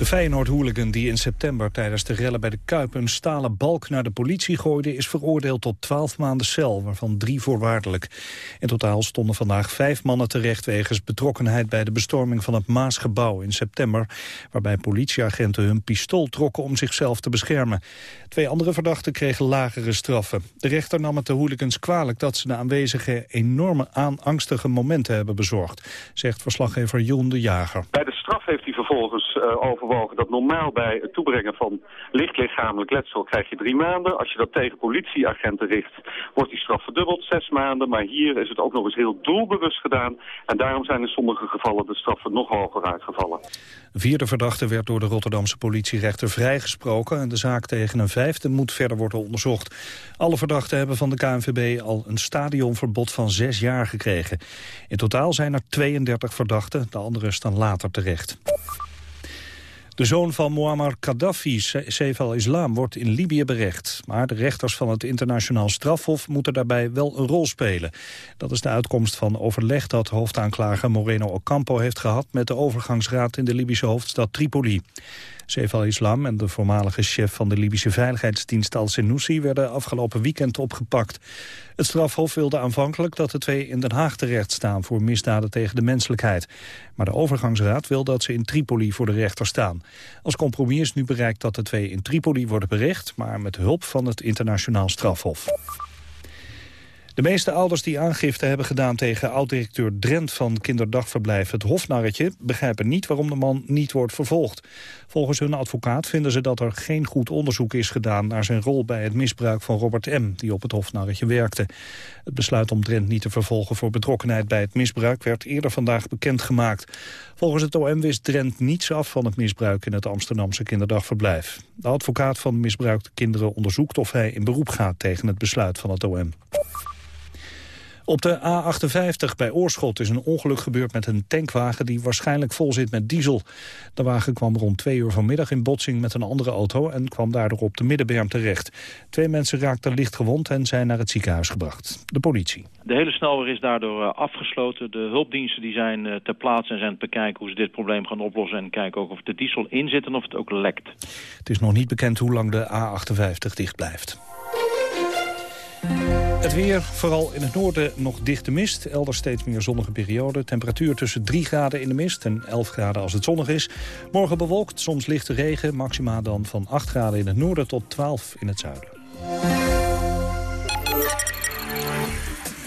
De Feyenoord-hooligan die in september tijdens de rellen bij de Kuip... een stalen balk naar de politie gooide... is veroordeeld tot 12 maanden cel, waarvan drie voorwaardelijk. In totaal stonden vandaag vijf mannen terecht... wegens betrokkenheid bij de bestorming van het Maasgebouw in september... waarbij politieagenten hun pistool trokken om zichzelf te beschermen. Twee andere verdachten kregen lagere straffen. De rechter nam het de hooligans kwalijk dat ze de aanwezigen... enorme angstige momenten hebben bezorgd, zegt verslaggever Joen de Jager. Bij de straf heeft hij vervolgens uh, dat normaal bij het toebrengen van licht lichamelijk letsel krijg je drie maanden. Als je dat tegen politieagenten richt, wordt die straf verdubbeld, zes maanden. Maar hier is het ook nog eens heel doelbewust gedaan. En daarom zijn in sommige gevallen de straffen nog hoger uitgevallen. Vierde verdachte werd door de Rotterdamse politierechter vrijgesproken. En de zaak tegen een vijfde moet verder worden onderzocht. Alle verdachten hebben van de KNVB al een stadionverbod van zes jaar gekregen. In totaal zijn er 32 verdachten, de anderen staan later terecht. De zoon van Muammar Gaddafi, Saif al-Islam, wordt in Libië berecht. Maar de rechters van het internationaal strafhof moeten daarbij wel een rol spelen. Dat is de uitkomst van overleg dat hoofdaanklager Moreno Ocampo heeft gehad... met de overgangsraad in de Libische hoofdstad Tripoli. Saif al-Islam en de voormalige chef van de Libische veiligheidsdienst al-Senussi werden afgelopen weekend opgepakt. Het strafhof wilde aanvankelijk dat de twee in Den Haag terecht staan voor misdaden tegen de menselijkheid. Maar de overgangsraad wil dat ze in Tripoli voor de rechter staan. Als compromis is nu bereikt dat de twee in Tripoli worden berecht, maar met hulp van het internationaal strafhof. De meeste ouders die aangifte hebben gedaan tegen oud-directeur Drent van kinderdagverblijf Het Hofnarretje begrijpen niet waarom de man niet wordt vervolgd. Volgens hun advocaat vinden ze dat er geen goed onderzoek is gedaan naar zijn rol bij het misbruik van Robert M. die op het Hofnarretje werkte. Het besluit om Drent niet te vervolgen voor betrokkenheid bij het misbruik werd eerder vandaag bekendgemaakt. Volgens het OM wist Drent niets af van het misbruik in het Amsterdamse kinderdagverblijf. De advocaat van misbruikte kinderen onderzoekt of hij in beroep gaat tegen het besluit van het OM. Op de A58 bij Oorschot is een ongeluk gebeurd met een tankwagen die waarschijnlijk vol zit met diesel. De wagen kwam rond twee uur vanmiddag in botsing met een andere auto en kwam daardoor op de middenberm terecht. Twee mensen raakten licht gewond en zijn naar het ziekenhuis gebracht. De politie. De hele snelweg is daardoor eh, afgesloten. De hulpdiensten die zijn eh, ter plaatse en zijn te bekijken hoe ze dit probleem gaan oplossen en kijken ook of de diesel in zit en of het ook lekt. Het is nog niet bekend hoe lang de A58 dicht blijft. Het weer, vooral in het noorden nog dichte mist. Elders steeds meer zonnige periode. Temperatuur tussen 3 graden in de mist en 11 graden als het zonnig is. Morgen bewolkt, soms lichte regen. Maxima dan van 8 graden in het noorden tot 12 in het zuiden.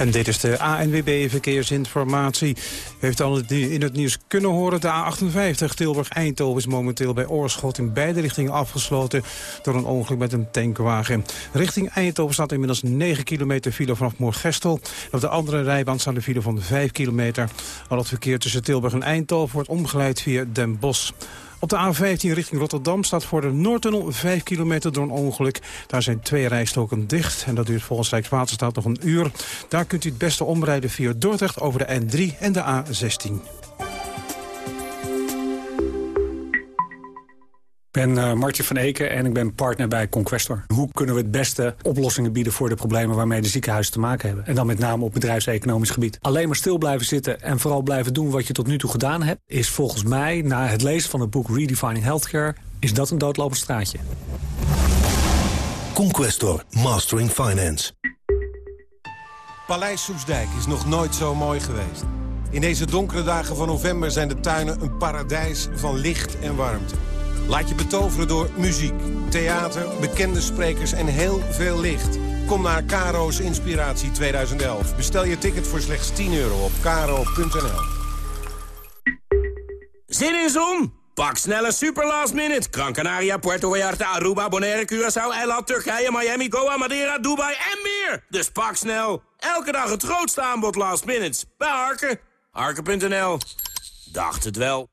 En dit is de ANWB Verkeersinformatie. U heeft al in het nieuws kunnen horen. De A58 Tilburg-Eindhoven is momenteel bij Oorschot in beide richtingen afgesloten door een ongeluk met een tankwagen. Richting Eindhoven staat inmiddels 9 kilometer file vanaf Moorgestel. Op de andere rijbaan staat de file van 5 kilometer. Al het verkeer tussen Tilburg en Eindhoven wordt omgeleid via Den Bosch. Op de A15 richting Rotterdam staat voor de Noordtunnel 5 kilometer door een ongeluk. Daar zijn twee rijstoken dicht en dat duurt volgens Rijkswaterstaat nog een uur. Daar kunt u het beste omrijden via Dordrecht over de N3 en de A16. Ben uh, Martje van Eken en ik ben partner bij Conquestor. Hoe kunnen we het beste oplossingen bieden voor de problemen waarmee de ziekenhuizen te maken hebben? En dan met name op bedrijfseconomisch gebied. Alleen maar stil blijven zitten en vooral blijven doen wat je tot nu toe gedaan hebt... is volgens mij, na het lezen van het boek Redefining Healthcare... is dat een doodlopend straatje. Conquestor, Mastering Finance. Paleis Soesdijk is nog nooit zo mooi geweest. In deze donkere dagen van november zijn de tuinen een paradijs van licht en warmte. Laat je betoveren door muziek, theater, bekende sprekers en heel veel licht. Kom naar Karo's Inspiratie 2011. Bestel je ticket voor slechts 10 euro op karo.nl. Zin in zon? Pak snelle super last minute. Gran Canaria, Puerto Vallarta, Aruba, Bonaire, Curaçao, Eiland, Turkije, Miami, Goa, Madeira, Dubai en meer. Dus pak snel. Elke dag het grootste aanbod last minutes. Bij Harken. Harken.nl. Dacht het wel.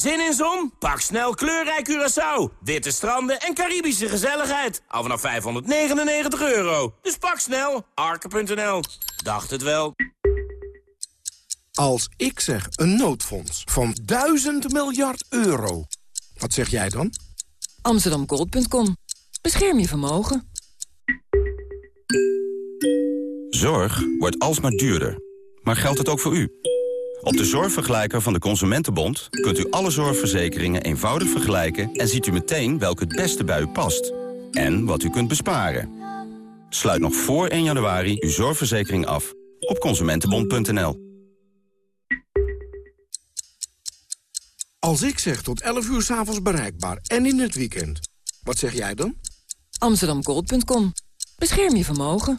Zin in zon? Pak snel kleurrijk Curaçao. Witte stranden en Caribische gezelligheid. Al vanaf 599 euro. Dus pak snel. Arke.nl. Dacht het wel. Als ik zeg een noodfonds van 1000 miljard euro. Wat zeg jij dan? Amsterdamgold.com. Bescherm je vermogen. Zorg wordt alsmaar duurder. Maar geldt het ook voor u? Op de zorgvergelijker van de Consumentenbond kunt u alle zorgverzekeringen eenvoudig vergelijken... en ziet u meteen welke het beste bij u past. En wat u kunt besparen. Sluit nog voor 1 januari uw zorgverzekering af op consumentenbond.nl. Als ik zeg tot 11 uur s'avonds bereikbaar en in het weekend. Wat zeg jij dan? Amsterdamgold.com. Bescherm je vermogen.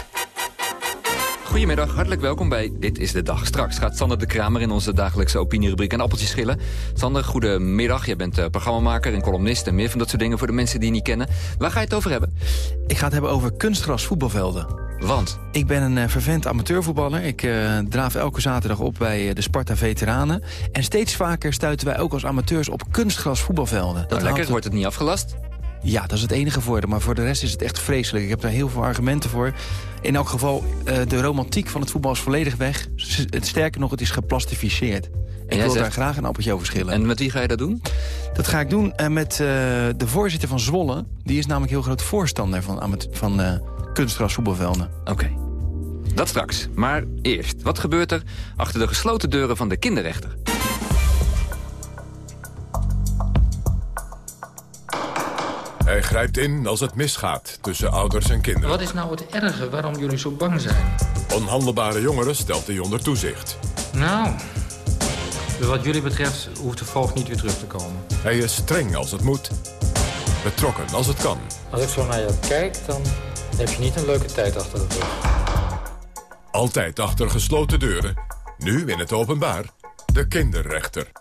Goedemiddag, hartelijk welkom bij Dit is de Dag. Straks gaat Sander de Kramer in onze dagelijkse opinierubriek een appeltje schillen. Sander, goedemiddag. Jij bent uh, programmamaker en columnist en meer van dat soort dingen voor de mensen die je niet kennen. Waar ga je het over hebben? Ik ga het hebben over kunstgras voetbalvelden. Want? Ik ben een uh, vervent amateurvoetballer. Ik uh, draaf elke zaterdag op bij uh, de Sparta Veteranen. En steeds vaker stuiten wij ook als amateurs op kunstgras voetbalvelden. Dat lekker, wordt het niet afgelast? Ja, dat is het enige voordeel. Maar voor de rest is het echt vreselijk. Ik heb daar heel veel argumenten voor. In elk geval, de romantiek van het voetbal is volledig weg. Sterker nog, het is geplastificeerd. En ik wil zegt... daar graag een appeltje over schillen. En met wie ga je dat doen? Dat ga ik doen uh, met uh, de voorzitter van Zwolle. Die is namelijk heel groot voorstander van, van kunstgras voetbalvelden. Oké. Okay. Dat straks. Maar eerst, wat gebeurt er achter de gesloten deuren van de kinderrechter? Hij grijpt in als het misgaat tussen ouders en kinderen. Wat is nou het erge waarom jullie zo bang zijn? Onhandelbare jongeren stelt hij onder toezicht. Nou, wat jullie betreft hoeft de volk niet weer terug te komen. Hij is streng als het moet. Betrokken als het kan. Als ik zo naar jou kijk, dan heb je niet een leuke tijd achter de rug. Altijd achter gesloten deuren. Nu in het openbaar. De kinderrechter.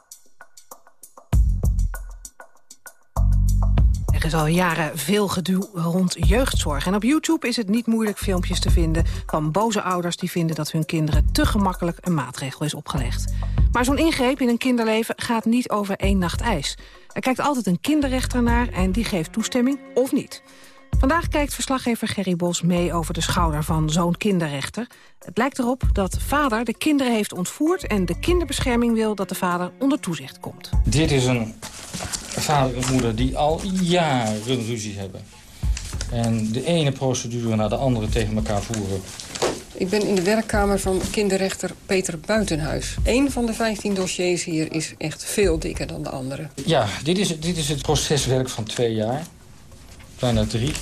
Er is al jaren veel gedoe rond jeugdzorg. En op YouTube is het niet moeilijk filmpjes te vinden... van boze ouders die vinden dat hun kinderen te gemakkelijk een maatregel is opgelegd. Maar zo'n ingreep in een kinderleven gaat niet over één nacht ijs. Er kijkt altijd een kinderrechter naar en die geeft toestemming of niet. Vandaag kijkt verslaggever Gerry Bos mee over de schouder van zo'n kinderrechter. Het lijkt erop dat vader de kinderen heeft ontvoerd... en de kinderbescherming wil dat de vader onder toezicht komt. Dit is een vader en moeder die al jaren ruzie hebben. En de ene procedure naar de andere tegen elkaar voeren. Ik ben in de werkkamer van kinderrechter Peter Buitenhuis. Eén van de 15 dossiers hier is echt veel dikker dan de andere. Ja, dit is, dit is het proceswerk van twee jaar. Bijna drie.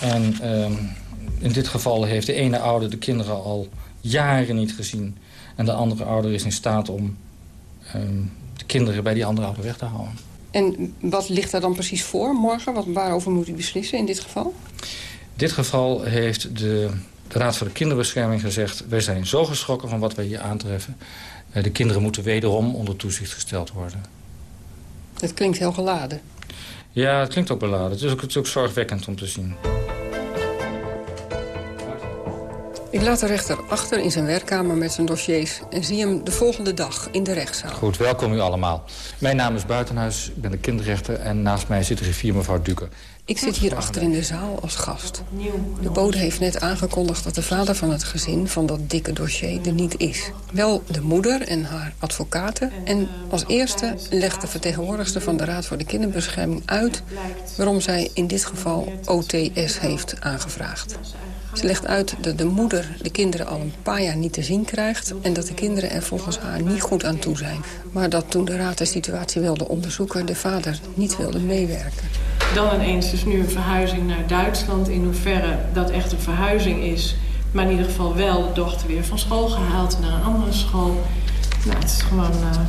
En um, in dit geval heeft de ene ouder de kinderen al jaren niet gezien. En de andere ouder is in staat om um, de kinderen bij die andere ouder weg te houden. En wat ligt daar dan precies voor morgen? Wat, waarover moet u beslissen in dit geval? In dit geval heeft de, de Raad voor de Kinderbescherming gezegd... wij zijn zo geschrokken van wat wij hier aantreffen. De kinderen moeten wederom onder toezicht gesteld worden. Dat klinkt heel geladen. Ja, het klinkt ook beladen. Het is ook, het is ook zorgwekkend om te zien. Ik laat de rechter achter in zijn werkkamer met zijn dossiers... en zie hem de volgende dag in de rechtszaal. Goed, welkom u allemaal. Mijn naam is Buitenhuis, ik ben de kinderrechter... en naast mij zit de griffier mevrouw Duker. Ik zit hier achter in de zaal als gast. De bode heeft net aangekondigd dat de vader van het gezin... van dat dikke dossier er niet is. Wel de moeder en haar advocaten. En als eerste legt de vertegenwoordigster van de Raad voor de Kinderbescherming uit... waarom zij in dit geval OTS heeft aangevraagd. Ze legt uit dat de moeder de kinderen al een paar jaar niet te zien krijgt... en dat de kinderen er volgens haar niet goed aan toe zijn. Maar dat toen de raad de situatie wilde onderzoeken... de vader niet wilde meewerken. Dan ineens dus nu een verhuizing naar Duitsland. In hoeverre dat echt een verhuizing is. Maar in ieder geval wel de dochter weer van school gehaald naar een andere school. Nou, het is gewoon uh,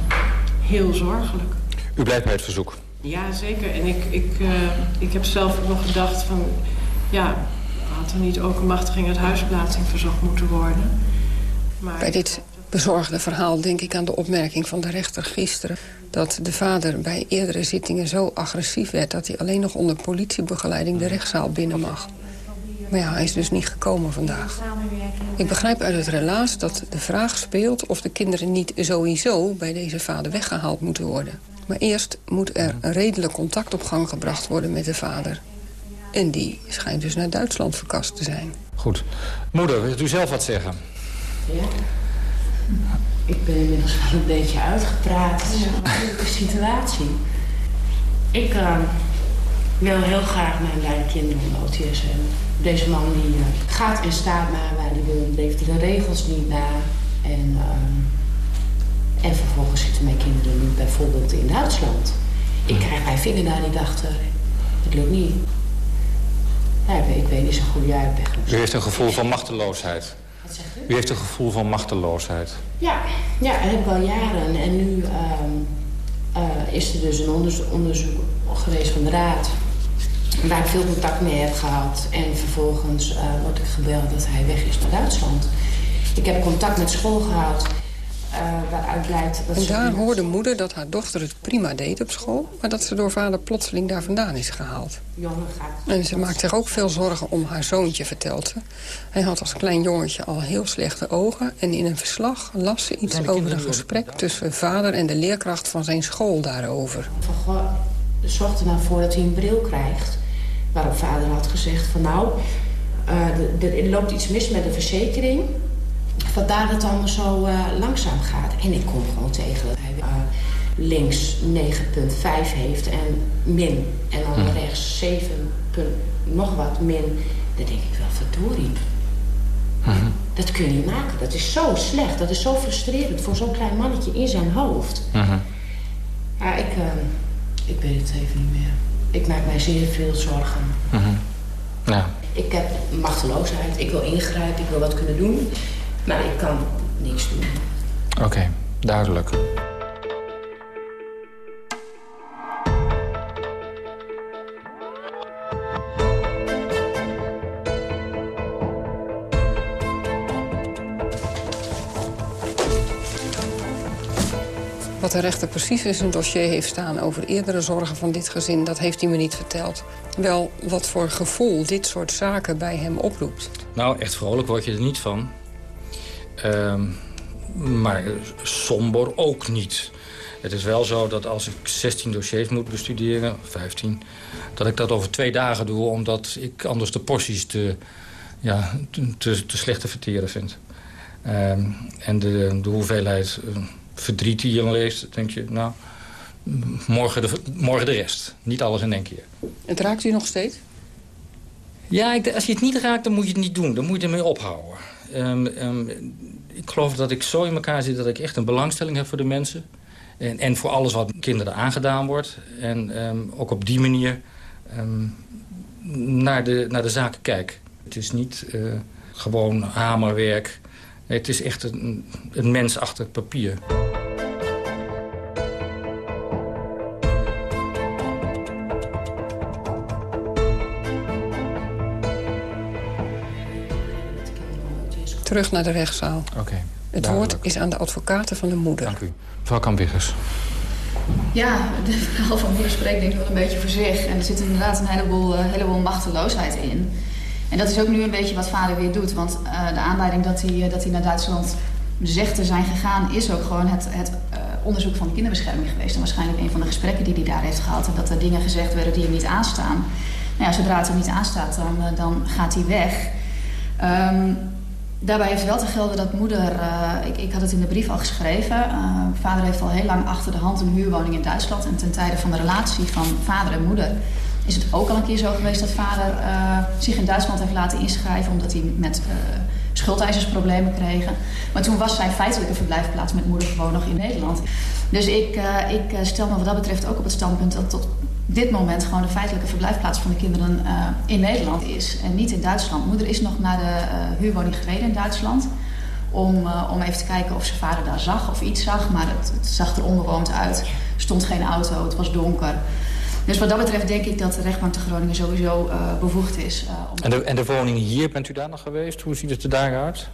heel zorgelijk. U blijft bij het verzoek? Ja, zeker. En ik, ik, uh, ik heb zelf ook nog gedacht van... ja, had er niet ook een machtiging uit huisplaatsing verzocht moeten worden. Bij dit bezorgde verhaal denk ik aan de opmerking van de rechter gisteren... dat de vader bij eerdere zittingen zo agressief werd... dat hij alleen nog onder politiebegeleiding de rechtszaal binnen mag. Maar ja, hij is dus niet gekomen vandaag. Ik begrijp uit het relaas dat de vraag speelt... of de kinderen niet sowieso bij deze vader weggehaald moeten worden. Maar eerst moet er een redelijk contact op gang gebracht worden met de vader. En die schijnt dus naar Duitsland verkast te zijn. Goed. Moeder, wilt u zelf wat zeggen? Ja. Ik ben inmiddels wel een beetje uitgepraat. Het is een moeilijke situatie. Ik uh, wil heel graag mijn beide kinderen een OTS hebben. Deze man die uh, gaat en staat maar waar hij wil. Leeft hij de regels niet na. En, uh, en vervolgens zitten mijn kinderen nu bijvoorbeeld in Duitsland. Ik krijg mijn vinger daar die dachten, het lukt niet. Ja, ik, weet, ik niet zo goed, jij bent U heeft een gevoel van machteloosheid. Wat zegt u? U heeft een gevoel van machteloosheid. Ja, ja dat heb ik al jaren. En nu um, uh, is er dus een onderzoek, onderzoek geweest van de raad... waar ik veel contact mee heb gehad. En vervolgens uh, word ik gebeld dat hij weg is naar Duitsland. Ik heb contact met school gehad... Uh, waaruit blijkt dat en ze... daar hoorde moeder dat haar dochter het prima deed op school... maar dat ze door vader plotseling daar vandaan is gehaald. En ze maakt zich ook veel zorgen om haar zoontje, vertelt ze. Hij had als klein jongetje al heel slechte ogen... en in een verslag las ze iets over een gesprek tussen vader en de leerkracht van zijn school daarover. Van, zorg er nou voor dat hij een bril krijgt. Waarop vader had gezegd van nou, uh, er loopt iets mis met de verzekering... Vandaar dat het allemaal zo uh, langzaam gaat. En ik kom gewoon tegen dat hij uh, links 9,5 heeft en min. En dan Mhm. rechts 7, nog wat min. Dan denk ik wel, verdorie. Mhm. Dat kun je niet maken. Dat is zo slecht. Dat is zo frustrerend voor zo'n klein mannetje in zijn hoofd. Mhm. Ja, ik, uh, ik weet het even niet meer. Ik maak mij zeer veel zorgen. Ja. Ik heb machteloosheid. Ik wil ingrijpen. Ik wil wat kunnen doen. Maar ik kan niks doen. Oké, okay, duidelijk. Wat de rechter precies in zijn dossier heeft staan over eerdere zorgen van dit gezin... dat heeft hij me niet verteld. Wel wat voor gevoel dit soort zaken bij hem oproept. Nou, echt vrolijk word je er niet van. Uh, maar somber ook niet. Het is wel zo dat als ik 16 dossiers moet bestuderen, 15... dat ik dat over twee dagen doe, omdat ik anders de porties te, ja, te, te slecht te verteren vind. Uh, en de, de hoeveelheid uh, verdriet die je leest, denk je... nou, morgen de, morgen de rest. Niet alles in één keer. Het raakt u nog steeds? Ja, ik, als je het niet raakt, dan moet je het niet doen. Dan moet je ermee ophouden. Um, um, ik geloof dat ik zo in elkaar zit dat ik echt een belangstelling heb voor de mensen. En, en voor alles wat kinderen aangedaan wordt. En um, ook op die manier naar, de, naar de zaken kijk. Het is niet uh, gewoon hamerwerk. Het is echt een, een mensachtig papier. Terug naar de rechtszaal. Oké. Okay, het woord is aan de advocaten van de moeder. Dank u. Mevrouw Kampiggers. Ja, de verhaal van moeder spreekt denk ik wel een beetje voor zich. En er zit inderdaad een heleboel, uh, heleboel machteloosheid in. En dat is ook nu een beetje wat vader weer doet. Want uh, de aanleiding dat hij, dat hij naar Duitsland zegt te zijn gegaan... is ook gewoon het, het uh, onderzoek van de kinderbescherming geweest. En waarschijnlijk een van de gesprekken die hij daar heeft gehad. En dat er dingen gezegd werden die hem niet aanstaan. Nou ja, zodra het hem niet aanstaat, dan, dan gaat hij weg. Um, Daarbij heeft wel te gelden dat moeder, uh, ik, ik had het in de brief al geschreven... Uh, vader heeft al heel lang achter de hand een huurwoning in Duitsland... en ten tijde van de relatie van vader en moeder... is het ook al een keer zo geweest dat vader uh, zich in Duitsland heeft laten inschrijven... omdat hij met schuldeisersproblemen kreeg. Maar toen was zijn feitelijke verblijfplaats met moeder gewoon nog in Nederland. Dus ik, ik stel me wat dat betreft ook op het standpunt dat tot dit moment gewoon de feitelijke verblijfplaats van de kinderen uh, in Nederland is en niet in Duitsland. Moeder is nog naar de uh, huurwoning gereden in Duitsland om, uh, om even te kijken of ze vader daar zag of iets zag, maar het, zag er onbewoond uit. Er stond geen auto, het was donker. Dus wat dat betreft denk ik dat de rechtbank te Groningen sowieso bevoegd is. om... en, de, en de woning hier, bent u daar nog geweest? Hoe ziet het er daar uit?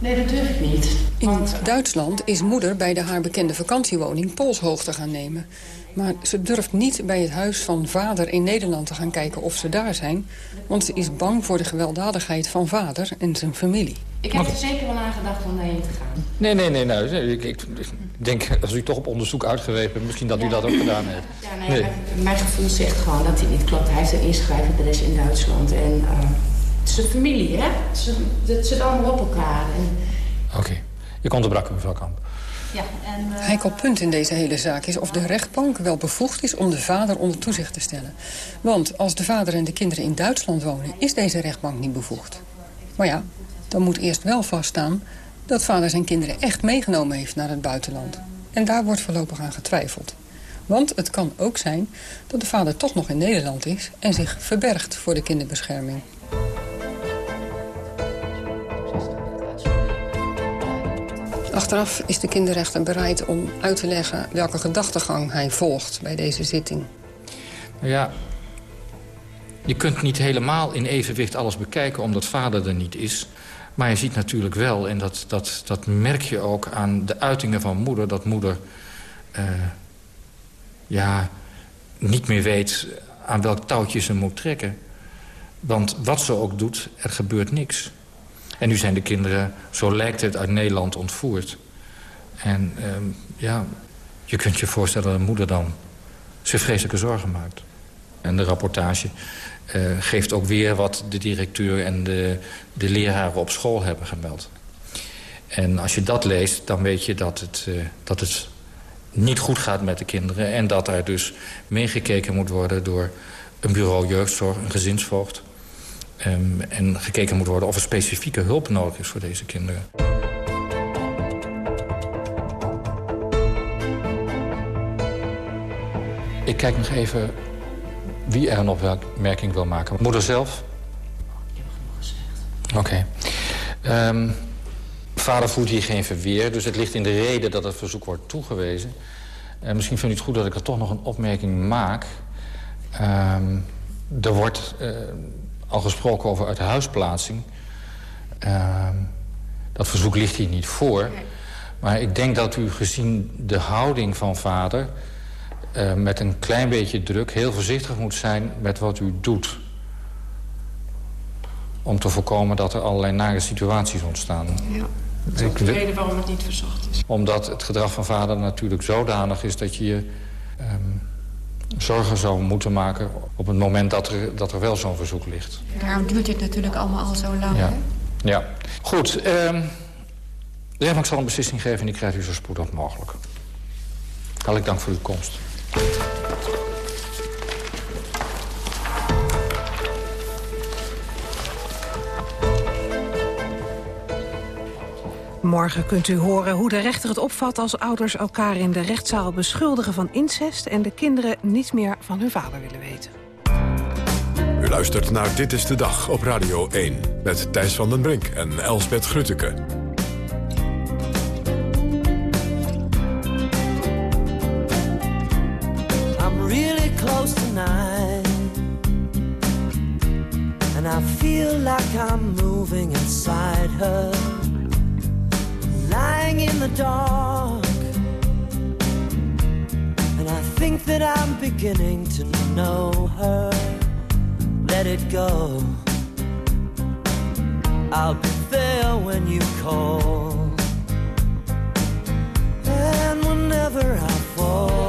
Nee, dat durf ik niet. In Duitsland is moeder bij de haar bekende vakantiewoning polshoogte gaan nemen. Maar ze durft niet bij het huis van vader in Nederland te gaan kijken of ze daar zijn. Want ze is bang voor de gewelddadigheid van vader en zijn familie. Ik heb er zeker wel aan gedacht om daarheen te gaan. Nee, nee, nee. Nou, ik, ik, denk, als u toch op onderzoek uitgewezen bent... misschien dat u dat ook gedaan heeft. Ja, nee, Mijn, mijn, gevoel zegt gewoon dat hij niet klopt. Hij heeft een inschrijfadres in Duitsland. En uh, het is een familie, hè? Het zit allemaal op elkaar. En... Oké. Je onderbrak mevrouw Kamp. Ja, en, uh... Heikel punt in deze hele zaak is of de rechtbank wel bevoegd is om de vader onder toezicht te stellen. Want als de vader en de kinderen in Duitsland wonen, is deze rechtbank niet bevoegd. Maar ja, dan moet eerst wel vaststaan dat vader zijn kinderen echt meegenomen heeft naar het buitenland. En daar wordt voorlopig aan getwijfeld. Want het kan ook zijn dat de vader toch nog in Nederland is... en zich verbergt voor de kinderbescherming. Achteraf is de kinderrechter bereid om uit te leggen welke gedachtegang hij volgt bij deze zitting. Nou ja, je kunt niet helemaal in evenwicht alles bekijken omdat vader er niet is. Maar je ziet natuurlijk wel, en dat, dat, dat merk je ook aan de uitingen van moeder... dat moeder uh, ja, niet meer weet aan welk touwtje ze moet trekken. Want wat ze ook doet, er gebeurt niks. En nu zijn de kinderen, zo lijkt het, uit Nederland ontvoerd. En uh, ja, je kunt je voorstellen dat een moeder dan zich vreselijke zorgen maakt. En de rapportage uh, geeft ook weer wat de directeur en de, de leraren op school hebben gemeld. En als je dat leest, dan weet je dat het, uh, dat het niet goed gaat met de kinderen... en dat er dus meegekeken moet worden door een bureau jeugdzorg, een gezinsvoogd... Um, en gekeken moet worden of er specifieke hulp nodig is voor deze kinderen. Ik kijk nog even wie er een opmerking wil maken. Moeder zelf? Ik heb genoeg gezegd. Oké. Okay. Um, vader voert hier geen verweer, dus het ligt in de reden dat het verzoek wordt toegewezen. En misschien vindt u het goed dat ik er toch nog een opmerking maak. Um, er wordt uh, al gesproken over uithuisplaatsing. Uh, dat verzoek ligt hier niet voor. Maar ik denk dat u gezien de houding van vader... Uh, met een klein beetje druk heel voorzichtig moet zijn met wat u doet. Om te voorkomen dat er allerlei nare situaties ontstaan. Ja, dat is ook de reden waarom het niet verzocht is. Omdat het gedrag van vader natuurlijk zodanig is dat je je... Um, zorgen zou moeten maken op het moment dat er, dat er wel zo'n verzoek ligt. Daarom duurt dit natuurlijk allemaal al zo lang. Ja, ja. goed. Uh, de rechtbank zal een beslissing geven en die krijgt u zo spoedig mogelijk. Hartelijk dank voor uw komst. Morgen kunt u horen hoe de rechter het opvat als ouders elkaar in de rechtszaal beschuldigen van incest... en de kinderen niets meer van hun vader willen weten. U luistert naar Dit is de Dag op Radio 1 met Thijs van den Brink en Elsbeth Grutteke. I'm really close tonight And I feel like I'm moving inside her dark. And I think that I'm beginning to know her. Let it go. I'll be there when you call. And whenever I fall.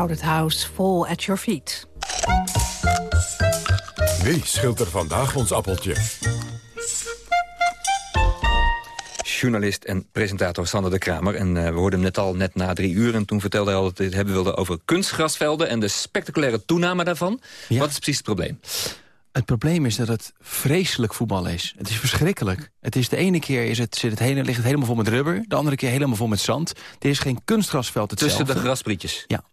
Crowded House, Fall at Your Feet. Wie scheelt er vandaag ons appeltje? journalist en presentator Sander de Kramer. En uh, we hoorden hem net al, net na drie uur. En toen vertelde hij al dat hij het hebben wilde over kunstgrasvelden... en de spectaculaire toename daarvan. Wat is precies het probleem? Het probleem is dat het vreselijk voetbal is. Het is verschrikkelijk. Het is de ene keer is het, zit het hele, ligt het helemaal vol met rubber. De andere keer helemaal vol met zand. Er is geen kunstgrasveld hetzelfde. Tussen de grasprietjes. Ja.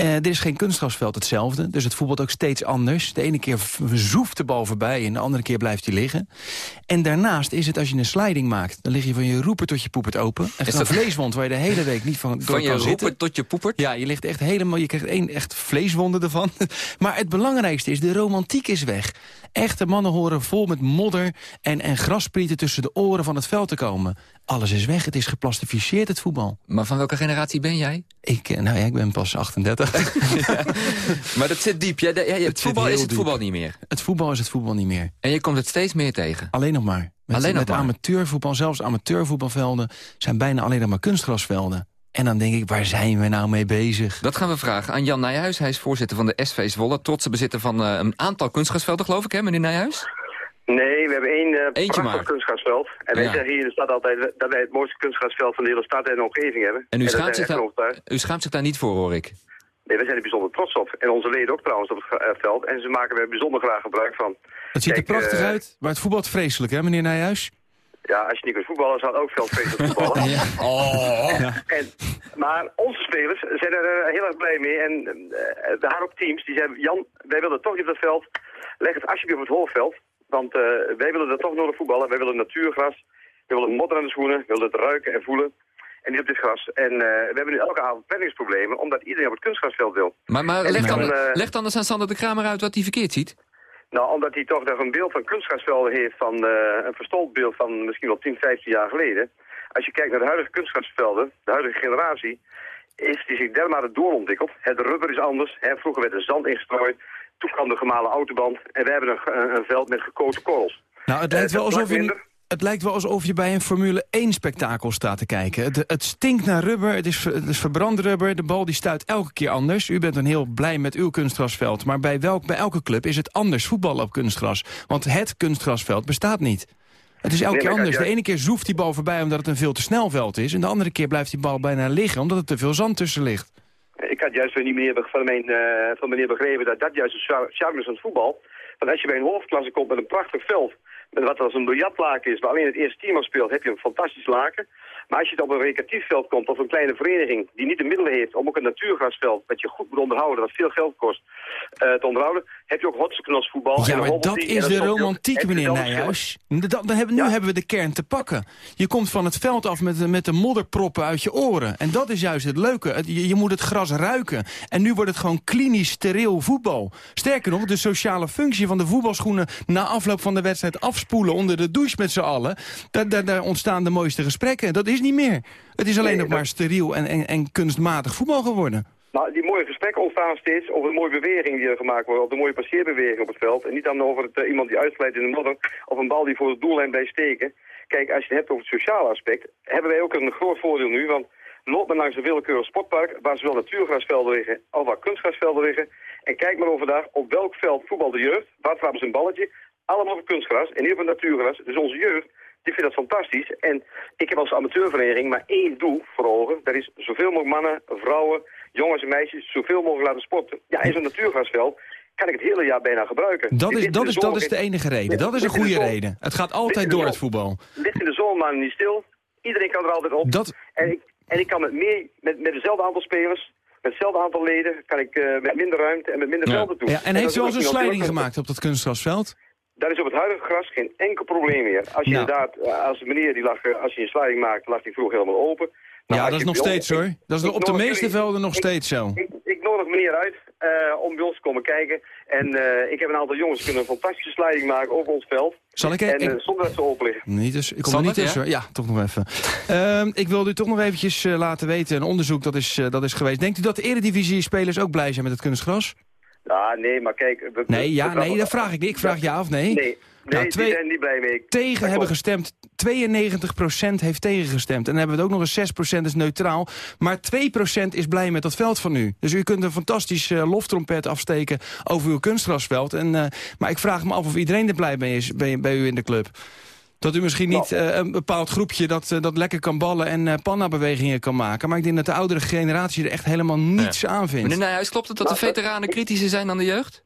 Uh, er is geen kunstgrasveld hetzelfde, dus het voetbalt ook steeds anders. De ene keer zoeft de bal voorbij en de andere keer blijft hij liggen. En daarnaast is het, als je een sliding maakt... dan lig je van je roeper tot je poepert open. En is een vleeswond waar je de hele week niet van, door van kan je roeper tot je poepert? Ja, je ligt echt helemaal, je krijgt één echt vleeswonde ervan. maar het belangrijkste is, de romantiek is weg. Echte mannen horen vol met modder en, en grasprieten tussen de oren van het veld te komen. Alles is weg, het is geplastificeerd, het voetbal. Maar van welke generatie ben jij? Ik, eh, nou ja, ik ben pas 38. Maar dat zit diep. Ja, ja, het voetbal is het diep. voetbal niet meer. Het voetbal is het voetbal niet meer. En je komt het steeds meer tegen? Alleen nog maar. Met, alleen nog met maar. amateurvoetbal, zelfs amateurvoetbalvelden... zijn bijna alleen nog maar kunstgrasvelden. En dan denk ik, waar zijn we nou mee bezig? Dat gaan we vragen aan Jan Nijhuis. Hij is voorzitter van de SV Zwolle. Trotse bezitter van uh, een aantal kunstgrasvelden, geloof ik, hè, meneer Nijhuis? Nee, we hebben één uh, Eentje prachtig kunstgrasveld. En wij zeggen hier in de stad altijd dat wij het mooiste kunstgrasveld van de hele stad en de omgeving hebben. En u schaamt, zich daar, u schaamt zich daar niet voor, hoor ik. Nee, wij zijn er bijzonder trots op. En onze leden ook trouwens op het eh, veld. En ze maken er bijzonder graag gebruik van. Het ziet er prachtig eh, uit, maar het voetbalt vreselijk, hè, meneer Nijhuis? Ja, als je niet kunt voetballen, zou het ook veldvreselijk voetballen. Oh. En, maar onze spelers zijn er eh, heel erg blij mee. En de Harop teams, die zeiden, Jan, wij willen toch niet op het veld. Leg het alsjeblieft op het hoofdveld. Want eh, wij willen er toch nodig voetballen. Wij willen natuurgras. We willen modder aan de schoenen. We willen het ruiken en voelen. En niet op dit gras. En eh, we hebben nu elke avond planningsproblemen, omdat iedereen op het kunstgrasveld wil. Maar, maar leg, dan, leg dan eens aan Sander de Kramer uit wat hij verkeerd ziet. Nou, omdat hij toch nog een beeld van kunstgrasvelden heeft van eh, een verstold beeld van misschien wel 10, 15 jaar geleden. Als je kijkt naar de huidige kunstgrasvelden, de huidige generatie, is die zich dermate doorontwikkeld. Het rubber is anders. Hè. Vroeger werd er zand ingestrooid. Toen kwam de gemalen autoband. En wij hebben een, een, een veld met gekozen korrels. Nou, het Eh, lijkt, wel dat alsof je. Het lijkt wel alsof je bij een Formule 1 spektakel staat te kijken. Het, het stinkt naar rubber, het is, ver- het is verbrand rubber, de bal die stuit elke keer anders. U bent dan heel blij met uw kunstgrasveld, maar bij, welk, bij elke club is het anders voetballen op kunstgras. Want het kunstgrasveld bestaat niet. Het is elke Nee, keer anders. De ene keer zoeft die bal voorbij omdat het een veel te snel veld is... en de andere keer blijft die bal bijna liggen omdat er te veel zand tussen ligt. Ik had juist van, die meneer, van, mijn, eh, van meneer begrepen dat dat juist char- charme is van het voetbal. Want als je bij een hoofdklasse komt met een prachtig veld, wat als een biljartlaken is, waar alleen het eerste team al speelt, heb je een fantastisch laken. Maar als je dan op een recreatief veld komt of een kleine vereniging die niet de middelen heeft om ook een natuurgrasveld, dat je goed moet onderhouden, dat veel geld kost, eh, te onderhouden, heb je ook hotseknosvoetbal. Ja, maar dat is de romantiek, Het meneer. Nijhuis. Dat, dan hebben, nu hebben we de kern te pakken. Je komt van het veld af met, de- met de modderproppen uit je oren. En dat is juist het leuke. Het- je, je moet het gras ruiken. En nu wordt het gewoon klinisch steriel voetbal. Sterker nog, de sociale functie van de voetbalschoenen... na afloop van de wedstrijd afspoelen onder de douche met z'n allen... Daar, daar, daar ontstaan de mooiste gesprekken. Dat is niet meer. Het is alleen Nee, nog maar steriel en, en, en kunstmatig voetbal geworden. Nou, die mooie gesprekken ontstaan steeds over de mooie beweging die er gemaakt wordt, of de mooie passeerbeweging op het veld. En niet dan over het, eh, iemand die uitglijdt in de modder, of een bal die voor de doellijn bij steken. Kijk, als je het hebt over het sociale aspect, hebben wij ook een groot voordeel nu, want loop maar langs een willekeurig sportpark, waar zowel natuurgrasvelden liggen, als waar kunstgrasvelden liggen. En kijk maar overdag op welk veld voetbal de jeugd, waar trappen ze een balletje, allemaal op kunstgras en niet op natuurgras. Dus onze jeugd, die vindt dat fantastisch. En ik heb als amateurvereniging maar één doel voor ogen. Dat is zoveel mogelijk mannen, vrouwen, jongens en meisjes zoveel mogelijk laten sporten. Ja, in zo'n natuurgrasveld kan ik het hele jaar bijna gebruiken. Dat is, dat is, de dat is de enige reden. Dat is een goede reden. Het gaat altijd door het voetbal. Ligt in de zomermaanden niet stil. Iedereen kan er altijd op. Dat- En, ik, en ik kan met, meer, met, met hetzelfde aantal spelers, met hetzelfde aantal leden, kan ik eh, met minder ruimte en met minder velden doen. Ja, en dat heeft u al eens een ook- gemaakt op dat kunstgrasveld? Daar is op het huidige gras geen enkel probleem meer. Als je Nou. inderdaad, eh, als de meneer die lag, eh, als je een sliding maakt, lag die vroeg helemaal open. Nou, ja, dat is nog steeds hoor. Dat is op de meeste jullie- velden nog ik- steeds zo. Ik, ik nodig meneer uit eh, om bij ons te komen kijken. En eh, ik heb een aantal jongens kunnen een fantastische sliding maken over ons veld. Zal ik- En zonder dat ze open liggen. Niet dus, ik kom er niet tussen. ja? Ja, toch nog even. Ehm, ik wilde u toch nog eventjes laten weten, een onderzoek dat is, dat is geweest. Denkt u dat de eredivisie-spelers ook blij zijn met het kunstgras? Ja, nee, maar kijk... we- Nee, ja, we- nee, dat vraag ik niet. Ik vraag ja of nee. Nee, Nee, Nou, twee- zijn niet blij mee. tegen hebben gestemd. 92% heeft tegengestemd. En dan hebben we het ook nog eens 6% is neutraal. Maar 2% is blij met dat veld van u. Dus u kunt een fantastisch eh, loftrompet afsteken over uw kunstgrasveld. En, eh, maar ik vraag me af of iedereen er blij mee is bij, bij u in de club. Dat u misschien niet Nou. eh, een bepaald groepje dat, eh, dat lekker kan ballen en eh panna-bewegingen kan maken. Maar ik denk dat de oudere generatie er echt helemaal niets aan vindt. Meneer Nijhuis, klopt het dat de veteranen kritischer zijn dan de jeugd?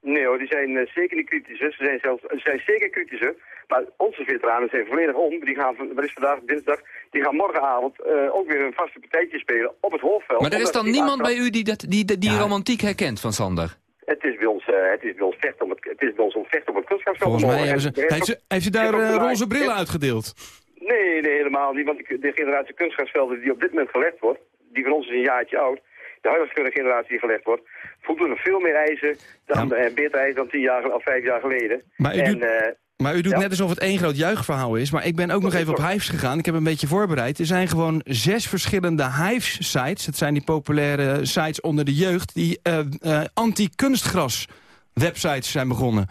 Nee hoor, die zijn zeker niet kritischer. Ze zijn, zelfs, ze zijn zeker kritischer. Maar onze veteranen zijn volledig om. Die gaan, van- wat is vandaag, dinsdag, die gaan morgenavond eh, ook weer een vaste partijtje spelen op het hoofdveld. Maar er is dan niemand bij u die, dat, die, die, die romantiek herkent van Sander? Het is bij ons, eh, het is bij ons vechten om het, het is bij ons om vechten op het kunstgrasveld. Volgens mij hebben ze, er heeft, ze, heeft er is daar eh, roze brillen uitgedeeld? Nee, nee, helemaal niet. Want de, generatie kunstgrasvelden die op dit moment gelegd wordt, die van ons is een jaartje oud, de huidige generatie die gelegd wordt, voldoen nog veel meer eisen dan, en beter eisen dan tien jaar of vijf jaar geleden. Maar en, eh, Maar u doet Ja. net alsof het één groot juichverhaal is. Maar ik ben ook nog even op Hives gegaan. Ik heb een beetje voorbereid. Er zijn gewoon zes verschillende Hives-sites. Het zijn die populaire sites onder de jeugd... die eh, eh, anti-kunstgras websites zijn begonnen.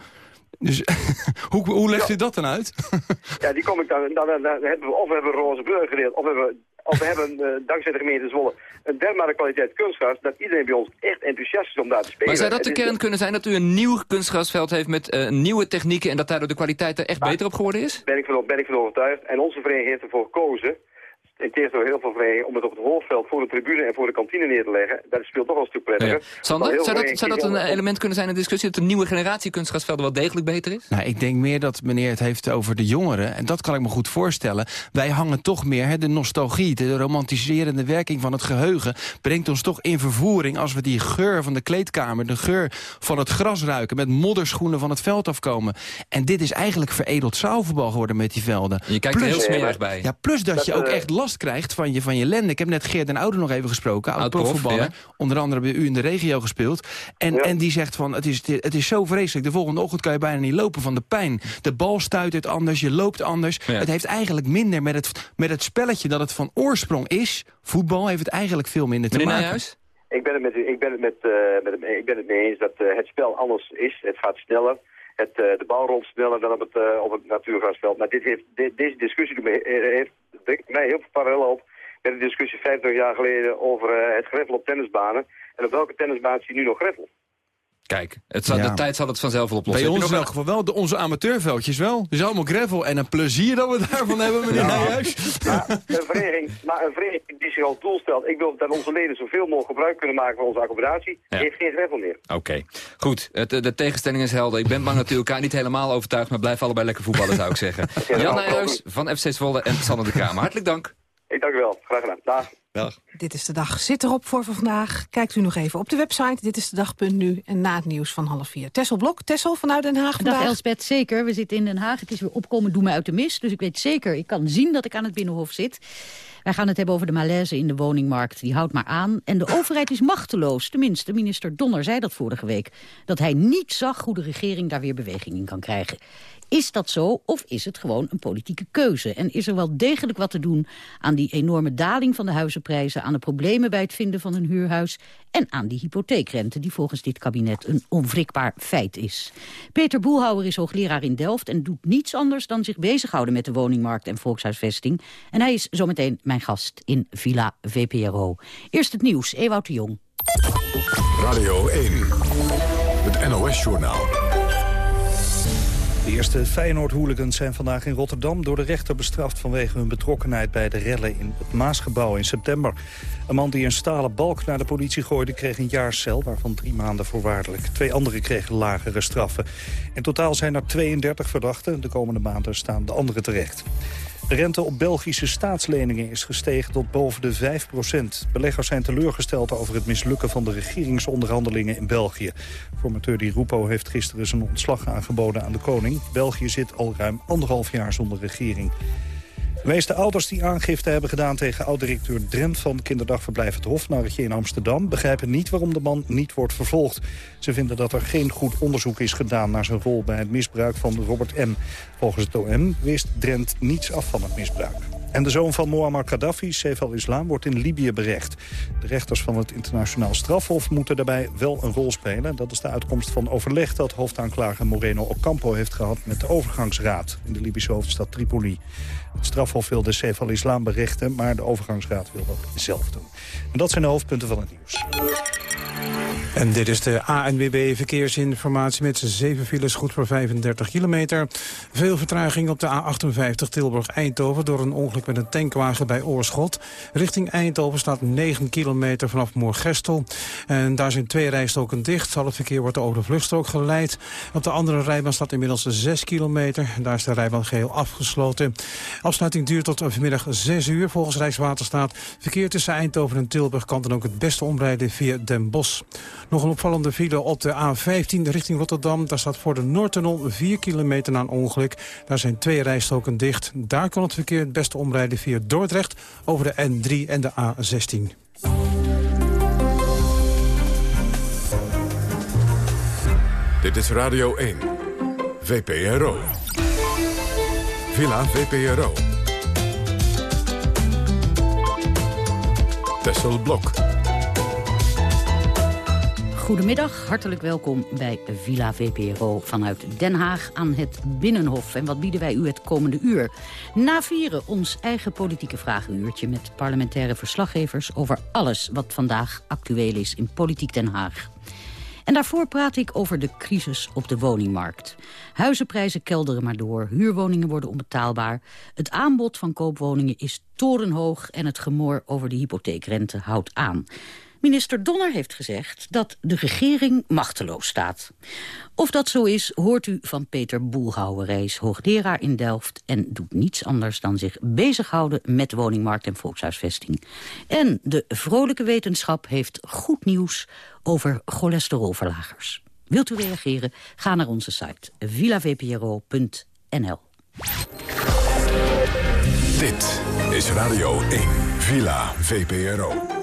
Dus hoe, hoe legt u dat dan uit? Ja, die kom ik dan, dan, dan, dan hebben we, of we hebben roze bril gedeeld, of we hebben, of we hebben eh, dankzij de gemeente Zwolle een dermate kwaliteit kunstgras, dat iedereen bij ons echt enthousiast is om daar te spelen. Maar zou dat de kern kunnen zijn dat u een nieuw kunstgrasveld heeft met eh, nieuwe technieken... en dat daardoor de kwaliteit er echt beter op geworden is? Ben ik, van, ben ik van overtuigd. En onze vereniging heeft ervoor gekozen, in tegenstelling tot heel veel verenigingen, om het op het hoofdveld voor de tribune en voor de kantine neer te leggen. Dat speelt toch wel een stuk prettiger. Ja. Sander, zou dat, zou dat een element kunnen zijn in de discussie... dat de nieuwe generatie kunstgrasvelden wel degelijk beter is? Nou, ik denk meer dat meneer het heeft over de jongeren. En dat kan ik me goed voorstellen. Wij hangen toch meer, hè, de nostalgie, de romantiserende werking van het geheugen... brengt ons toch in vervoering als we die geur van de kleedkamer... de geur van het gras ruiken, met modderschoenen van het veld afkomen. En dit is eigenlijk veredeld zaalvoetbal geworden met die velden. Je kijkt er heel smerig bij. Ja, plus dat, Dat, je ook eh, echt last krijgt van je, van je lende. Ik heb net Geert den Oude nog even gesproken, oud profvoetballer. ja. Onder andere bij u in de regio gespeeld. En, en die zegt van, het is, het is zo vreselijk. De volgende ochtend kan je bijna niet lopen van de pijn. De bal stuit het anders, je loopt anders. Ja. Het heeft eigenlijk minder met het, met het spelletje dat het van oorsprong is. Voetbal heeft het eigenlijk veel minder te Meneer maken. Nijhuis? Ik ben het met, u- ik ben het met, eh, met hem- ik ben het mee eens dat eh, het spel anders is. Het gaat sneller. Het, eh, de bal rolt sneller dan op het, eh, op het natuurgrasveld. Maar dit heeft, dit- deze discussie heeft mij heel veel parallel op met de discussie 50 jaar geleden over eh, het greffel op tennisbanen. En op welke tennisbaan zie je nu nog greffel? Kijk, het zal, Ja. de tijd zal het vanzelf wel oplossen. Bij ons in nog elk geval wel, de, onze amateurveldjes wel. Dus allemaal gravel en een plezier dat we daarvan hebben, meneer Ja. Nijhuis. Maar een vereniging, maar een vereniging die zich als doel stelt, ik wil dat onze leden zoveel mogelijk gebruik kunnen maken van onze accommodatie, Ja. heeft geen greffel meer. Oké, goed. Het, de, tegenstelling is helder. Ik ben bang dat u elkaar niet helemaal overtuigt... maar blijf allebei lekker voetballen, zou ik zeggen. Jan Nijhuis van FC Zwolle en Sander de Kramer. Hartelijk dank. Ik dank u wel. Graag gedaan. Dag. Dag. Dit is de dag zit erop voor vandaag. Kijkt u nog even op de website. Dit is de dag.nu en na het nieuws van half vier. Tessel Blok, Tessel vanuit Den Haag vandaag. Dag Elspet, zeker. We zitten in Den Haag. Het is weer opkomen, doe me uit de mist. Dus ik weet zeker, ik kan zien dat ik aan het Binnenhof zit. Wij gaan het hebben over de malaise in de woningmarkt. Die houdt maar aan. En de overheid is machteloos. Tenminste, minister Donner zei dat vorige week. Dat hij niet zag hoe de regering daar weer beweging in kan krijgen. Is dat zo of is het gewoon een politieke keuze? En is er wel degelijk wat te doen aan die enorme daling van de huizenprijzen... aan de problemen bij het vinden van een huurhuis... en aan die hypotheekrente die volgens dit kabinet een onwrikbaar feit is? Peter Boelhouwer is hoogleraar in Delft en doet niets anders... dan zich bezighouden met de woningmarkt en volkshuisvesting. En hij is zometeen mijn gast in Villa VPRO. Eerst het nieuws, Ewout de Jong. Radio 1, het NOS-journaal. De eerste Feyenoord-hooligans zijn vandaag in Rotterdam door de rechter bestraft vanwege hun betrokkenheid bij de rellen in het Maasgebouw in september. Een man die een stalen balk naar de politie gooide kreeg een jaar cel, waarvan drie maanden voorwaardelijk. Twee anderen kregen lagere straffen. In totaal zijn er 32 verdachten. De komende maanden staan de anderen terecht. De rente op Belgische staatsleningen is gestegen tot boven de 5% Beleggers zijn teleurgesteld over het mislukken van de regeringsonderhandelingen in België. Formateur Di Rupo heeft gisteren zijn ontslag aangeboden aan de koning. België zit al ruim anderhalf jaar zonder regering. De meeste ouders die aangifte hebben gedaan tegen oud-directeur Drent van kinderdagverblijf Het Hofnarretje in Amsterdam begrijpen niet waarom de man niet wordt vervolgd. Ze vinden dat er geen goed onderzoek is gedaan naar zijn rol bij het misbruik van Robert M. Volgens het OM wist Drent niets af van het misbruik. En de zoon van Muammar Gaddafi, Saif al-Islam, wordt in Libië berecht. De rechters van het internationaal strafhof moeten daarbij wel een rol spelen. Dat is de uitkomst van overleg dat hoofdaanklager Moreno Ocampo heeft gehad met de overgangsraad in de Libische hoofdstad Tripoli. Het strafhof wilde Saif al-Islam berechten, maar de overgangsraad wil dat zelf doen. En dat zijn de hoofdpunten van het nieuws. En dit is de ANWB Verkeersinformatie met zeven files goed voor 35 kilometer. Veel vertraging op de A58 Tilburg-Eindhoven door een ongeluk met een tankwagen bij Oorschot. Richting Eindhoven staat 9 kilometer vanaf Moorgestel. En daar zijn twee rijstoken dicht. Al het verkeer wordt over de vluchtstrook geleid. Op de andere rijbaan staat inmiddels 6 kilometer. Daar is de rijbaan geheel afgesloten. Afsluiting duurt tot vanmiddag 6 uur volgens Rijkswaterstaat. Verkeer tussen Eindhoven en Tilburg kan dan ook het beste omrijden via Den Bosch. Nog een opvallende file op de A15 richting Rotterdam. Daar staat voor de Noordtunnel 4 kilometer na een ongeluk. Daar zijn twee rijstoken dicht. Daar kan het verkeer het beste omrijden via Dordrecht... over de N3 en de A16. Dit is Radio 1. VPRO. Villa VPRO. Tessel Blok. Goedemiddag, hartelijk welkom bij Villa VPRO vanuit Den Haag aan het Binnenhof. En wat bieden wij u het komende uur? Na vieren ons eigen politieke vragenuurtje met parlementaire verslaggevers... over alles wat vandaag actueel is in Politiek Den Haag. En daarvoor praat ik over de crisis op de woningmarkt. Huizenprijzen kelderen maar door, huurwoningen worden onbetaalbaar. Het aanbod van koopwoningen is torenhoog... en het gemor over de hypotheekrente houdt aan. Minister Donner heeft gezegd dat de regering machteloos staat. Of dat zo is, hoort u van Peter Boelhouwer. Hij is hoogleraar in Delft en doet niets anders dan zich bezighouden met woningmarkt en volkshuisvesting. En de vrolijke wetenschap heeft goed nieuws over cholesterolverlagers. Wilt u reageren? Ga naar onze site villavpro.nl. Dit is Radio 1, Villa VPRO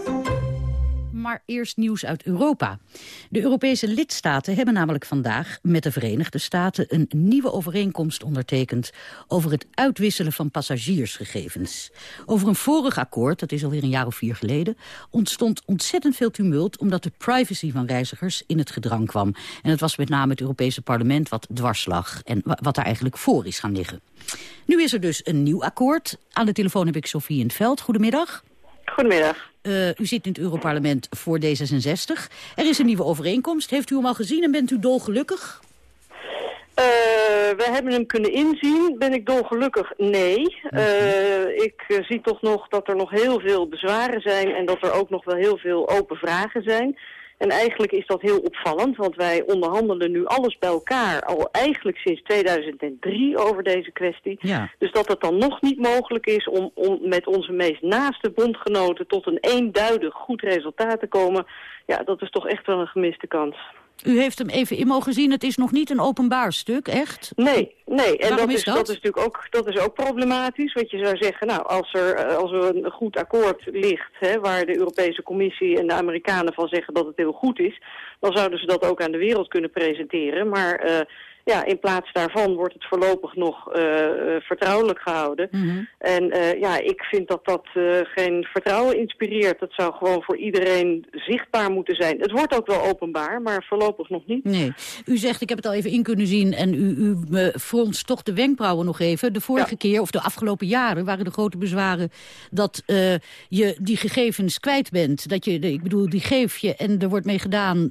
maar eerst nieuws uit Europa. De Europese lidstaten hebben namelijk vandaag met de Verenigde Staten... een nieuwe overeenkomst ondertekend over het uitwisselen van passagiersgegevens. Over een vorig akkoord, dat is alweer een jaar of vier geleden... ontstond ontzettend veel tumult omdat de privacy van reizigers in het gedrang kwam. En het was met name het Europese parlement wat dwars lag... en wat daar eigenlijk voor is gaan liggen. Nu is er dus een nieuw akkoord. Aan de telefoon heb ik Sofie in het Veld. Goedemiddag. Goedemiddag. Uh, u zit in het Europarlement voor D66. Er is een nieuwe overeenkomst. Heeft u hem al gezien en bent u dolgelukkig? Uh, we hebben hem kunnen inzien. Ben ik dolgelukkig? Nee. Uh, ik zie toch nog dat er nog heel veel bezwaren zijn en dat er ook nog wel heel veel open vragen zijn. En eigenlijk is dat heel opvallend, want wij onderhandelen nu alles bij elkaar al eigenlijk sinds 2003 over deze kwestie. Ja. Dus dat het dan nog niet mogelijk is om, om met onze meest naaste bondgenoten tot een eenduidig goed resultaat te komen, ja, dat is toch echt wel een gemiste kans. U heeft hem even in mogen zien. Het is nog niet een openbaar stuk, echt? Nee, nee. En dat is, dat? dat is natuurlijk ook, dat is ook problematisch. Want je zou zeggen, nou, als er, eh, als er een goed akkoord ligt... Hè, waar de Europese Commissie en de Amerikanen van zeggen dat het heel goed is... dan zouden ze dat ook aan de wereld kunnen presenteren. Maar uh, ja, in plaats daarvan wordt het voorlopig nog uh, vertrouwelijk gehouden. Mhm. En uh, ja, ik vind dat dat geen vertrouwen inspireert. Dat zou gewoon voor iedereen zichtbaar moeten zijn. Het wordt ook wel openbaar, maar voorlopig nog niet. Nee. U zegt, ik heb het al even in kunnen zien en u, u fronst toch de wenkbrauwen nog even. De vorige keer, of de afgelopen jaren, waren de grote bezwaren dat je die gegevens kwijt bent. Dat je, ik bedoel, die geef je en er wordt mee gedaan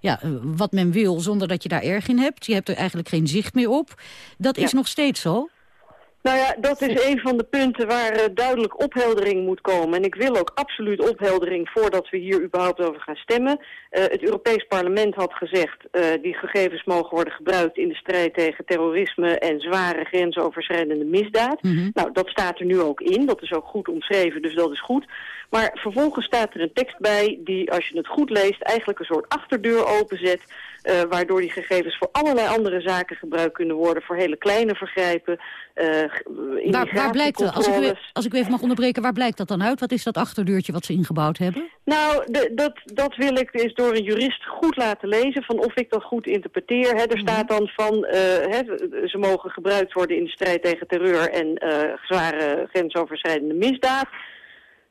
ja, wat men wil zonder dat je daar erg in hebt. Je hebt er eigenlijk geen zicht meer op. Dat is nog steeds zo? Nou ja, dat is een van de punten waar uh, duidelijk opheldering moet komen. En ik wil ook absoluut opheldering voordat we hier überhaupt over gaan stemmen. Uh, het Europees Parlement had gezegd, uh, die gegevens mogen worden gebruikt in de strijd tegen terrorisme en zware grensoverschrijdende misdaad. Mm -hmm. Nou, dat staat er nu ook in. Dat is ook goed omschreven, dus dat is goed. Maar vervolgens staat er een tekst bij die, als je het goed leest, eigenlijk een soort achterdeur openzet uh, waardoor die gegevens voor allerlei andere zaken gebruikt kunnen worden. Voor hele kleine vergrijpen, uh, waar, waar blijkt dat? Als ik, u, als ik u even mag onderbreken, waar blijkt dat dan uit? Wat is dat achterdeurtje wat ze ingebouwd hebben? Nou, de, dat, dat wil ik eens door een jurist goed laten lezen, van of ik dat goed interpreteer. Er mhm. staat dan van, uh, ze mogen gebruikt worden in de strijd tegen terreur en zware grensoverschrijdende misdaad.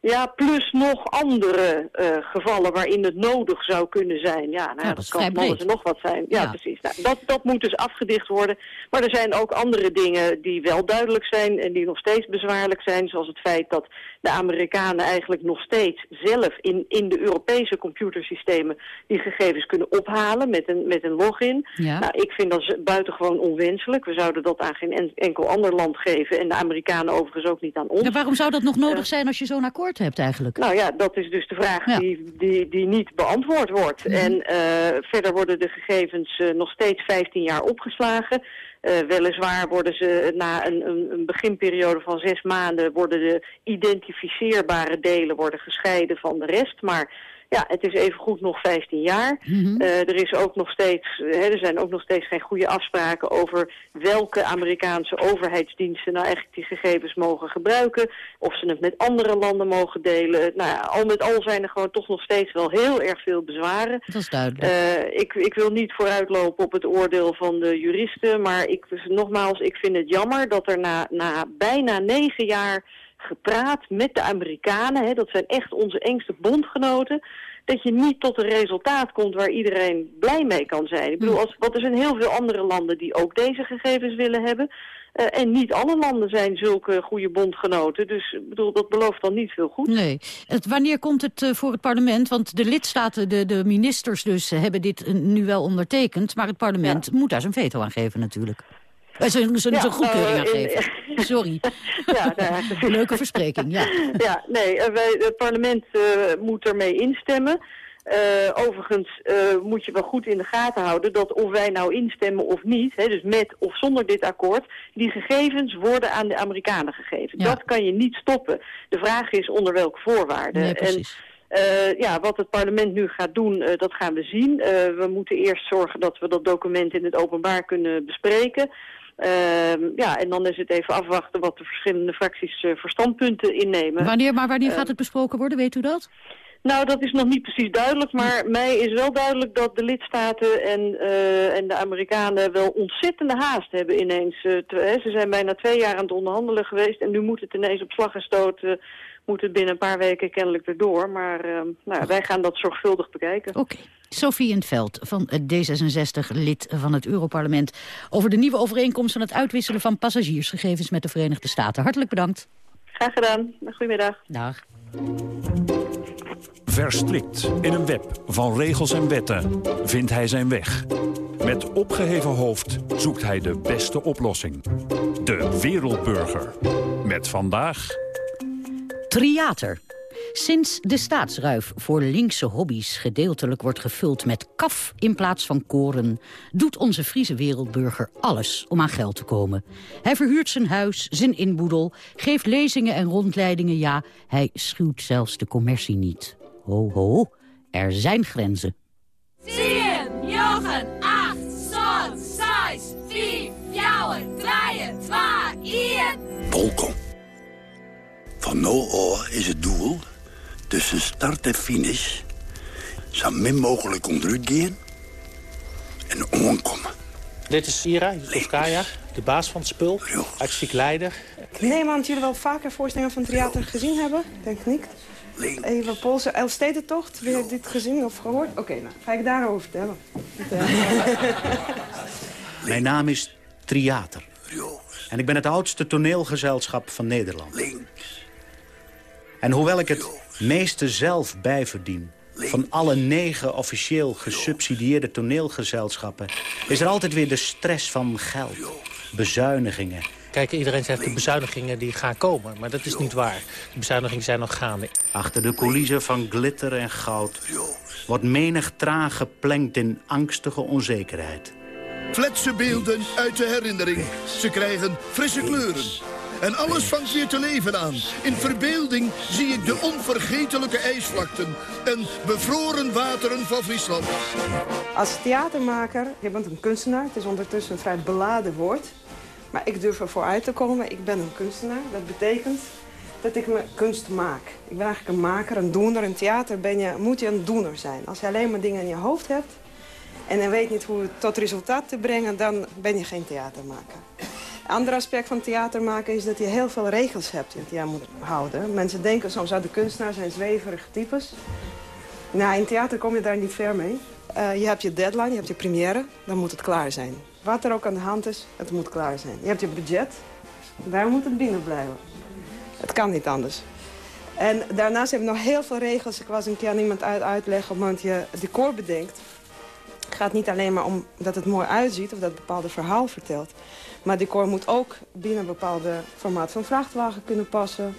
Ja, plus nog andere uh, gevallen waarin het nodig zou kunnen zijn. Ja, nou, ja, dat, kan alles en nog wat zijn. Ja, precies. Nou, dat, dat moet dus afgedicht worden. Maar er zijn ook andere dingen die wel duidelijk zijn en die nog steeds bezwaarlijk zijn. Zoals het feit dat de Amerikanen eigenlijk nog steeds zelf in, in de Europese computersystemen die gegevens kunnen ophalen met een, met een login. Ja. Nou, ik vind dat buitengewoon onwenselijk. We zouden dat aan geen enkel ander land geven en de Amerikanen overigens ook niet aan ons. Ja, waarom zou dat nog nodig uh, zijn als je zo'n akkoord hebt eigenlijk? Nou ja, dat is dus de vraag die, die, die niet beantwoord wordt. Mhm. En uh, verder worden de gegevens uh, nog steeds 15 jaar opgeslagen. Uh, weliswaar worden ze na een, een, een, beginperiode van zes maanden... worden de identificeerbare delen worden gescheiden van de rest. Maar ja, het is even goed nog 15 jaar. Mm er, is ook nog steeds, hè, er zijn ook nog steeds geen goede afspraken over welke Amerikaanse overheidsdiensten nou eigenlijk die gegevens mogen gebruiken. Of ze het met andere landen mogen delen. Nou ja, al met al zijn er gewoon toch nog steeds wel heel erg veel bezwaren. Dat is duidelijk. Uh, ik, ik wil niet vooruitlopen op het oordeel van de juristen, maar ik, nogmaals, ik vind het jammer dat er na, na bijna negen jaar gepraat met de Amerikanen. Hè, dat zijn echt onze engste bondgenoten. Dat je niet tot een resultaat komt waar iedereen blij mee kan zijn. Ik bedoel, als, want er zijn heel veel andere landen die ook deze gegevens willen hebben. Uh, en niet alle landen zijn zulke goede bondgenoten. Dus ik bedoel, dat belooft dan niet veel goed. Nee. Het, wanneer komt het uh, voor het parlement? Want de lidstaten, de, de ministers dus, hebben dit nu wel ondertekend. Maar het parlement ja. moet daar zijn veto aan geven natuurlijk. Zijn, zijn, ja, goedkeuring aan geven. Sorry. ja, nou, Leuke verspreking, ja. Ja, nee, wij, het parlement uh, moet ermee instemmen. Uh, overigens uh, moet je wel goed in de gaten houden dat of wij nou instemmen of niet, hè, dus met of zonder dit akkoord, die gegevens worden aan de Amerikanen gegeven. Ja. Dat kan je niet stoppen. De vraag is onder welke voorwaarden. Nee, en, uh, ja, wat het parlement nu gaat doen, dat gaan we zien. we moeten eerst zorgen dat we dat document in het openbaar kunnen bespreken. Uh, ja, en dan is het even afwachten wat de verschillende fracties uh, verstandpunten innemen. Wanneer, maar wanneer uh, gaat het besproken worden, weet u dat? Nou, dat is nog niet precies duidelijk, maar mij is wel duidelijk dat de lidstaten en, uh, en de Amerikanen wel ontzettende haast hebben ineens. Uh, te, ze zijn bijna twee jaar aan het onderhandelen geweest en nu moet het ineens op slag en stoot, uh, moet het binnen een paar weken kennelijk erdoor. Maar uh, nou, wij gaan dat zorgvuldig bekijken. Oké. Okay. Sophie in het Veld van D66, lid van het Europarlement... over de nieuwe overeenkomst van het uitwisselen van passagiersgegevens met de Verenigde Staten. Hartelijk bedankt. Graag gedaan. Goedemiddag. Dag. Verstrikt in een web van regels en wetten vindt hij zijn weg. Met opgeheven hoofd zoekt hij de beste oplossing. De Wereldburger. Met vandaag... Triater. Sinds de staatsruif voor linkse hobby's gedeeltelijk wordt gevuld met kaf in plaats van koren, doet onze Friese wereldburger alles om aan geld te komen. Hij verhuurt zijn huis, zijn inboedel, geeft lezingen en rondleidingen, ja, hij schuwt zelfs de commercie niet. Ho, ho, er zijn grenzen. 10, 9, 8, 7, 6, 5, 4, 3, 2, 1. Balkon. Van nu aan is het doel tussen start en finish zo min mogelijk onderuit gaan en omkomen. Dit is Ira Kaya, de baas van het spul, artistiek leider. Ik neem aan dat jullie wel vaker voorstellingen van theater gezien hebben, denk ik niet. Even Poolse Elfstedentocht, wie heeft dit gezien of gehoord? Oké, okay, nou, ga ik daarover vertellen. Mijn naam is Triater. En ik ben het oudste toneelgezelschap van Nederland. Links. En hoewel ik het meeste zelf bijverdien... van alle negen officieel gesubsidieerde toneelgezelschappen... is er altijd weer de stress van geld, bezuinigingen... Kijk, iedereen zegt de bezuinigingen die gaan komen. Maar dat is niet waar. De bezuinigingen zijn nog gaande. Achter de coulissen van glitter en goud... wordt menig traag geplenkt in angstige onzekerheid. Fletse beelden uit de herinnering. Ze krijgen frisse kleuren. En alles vangt weer te leven aan. In verbeelding zie ik de onvergetelijke ijsvlakten en bevroren wateren van Friesland. Als theatermaker, je bent een kunstenaar, het is ondertussen een vrij beladen woord. Maar ik durf er vooruit te komen. Ik ben een kunstenaar. Dat betekent dat ik mijn kunst maak. Ik ben eigenlijk een maker, een doener. In theater ben je, moet je een doener zijn. Als je alleen maar dingen in je hoofd hebt... en je weet niet hoe het tot resultaat te brengen... dan ben je geen theatermaker. Een ander aspect van theater maken is dat je heel veel regels hebt die je moet houden. Mensen denken soms dat de kunstenaar zijn zweverige types. Nou, in theater kom je daar niet ver mee. Uh, je hebt je deadline, je hebt je première, dan moet het klaar zijn. Wat er ook aan de hand is, het moet klaar zijn. Je hebt je budget, daar moet het binnen blijven. Het kan niet anders. En daarnaast hebben we nog heel veel regels. Ik was een keer aan iemand uit uitleggen, omdat je decor bedenkt. Gaat niet alleen maar om dat het mooi uitziet of dat het bepaalde verhaal vertelt. Maar decor moet ook binnen een bepaalde formaat van vrachtwagen kunnen passen.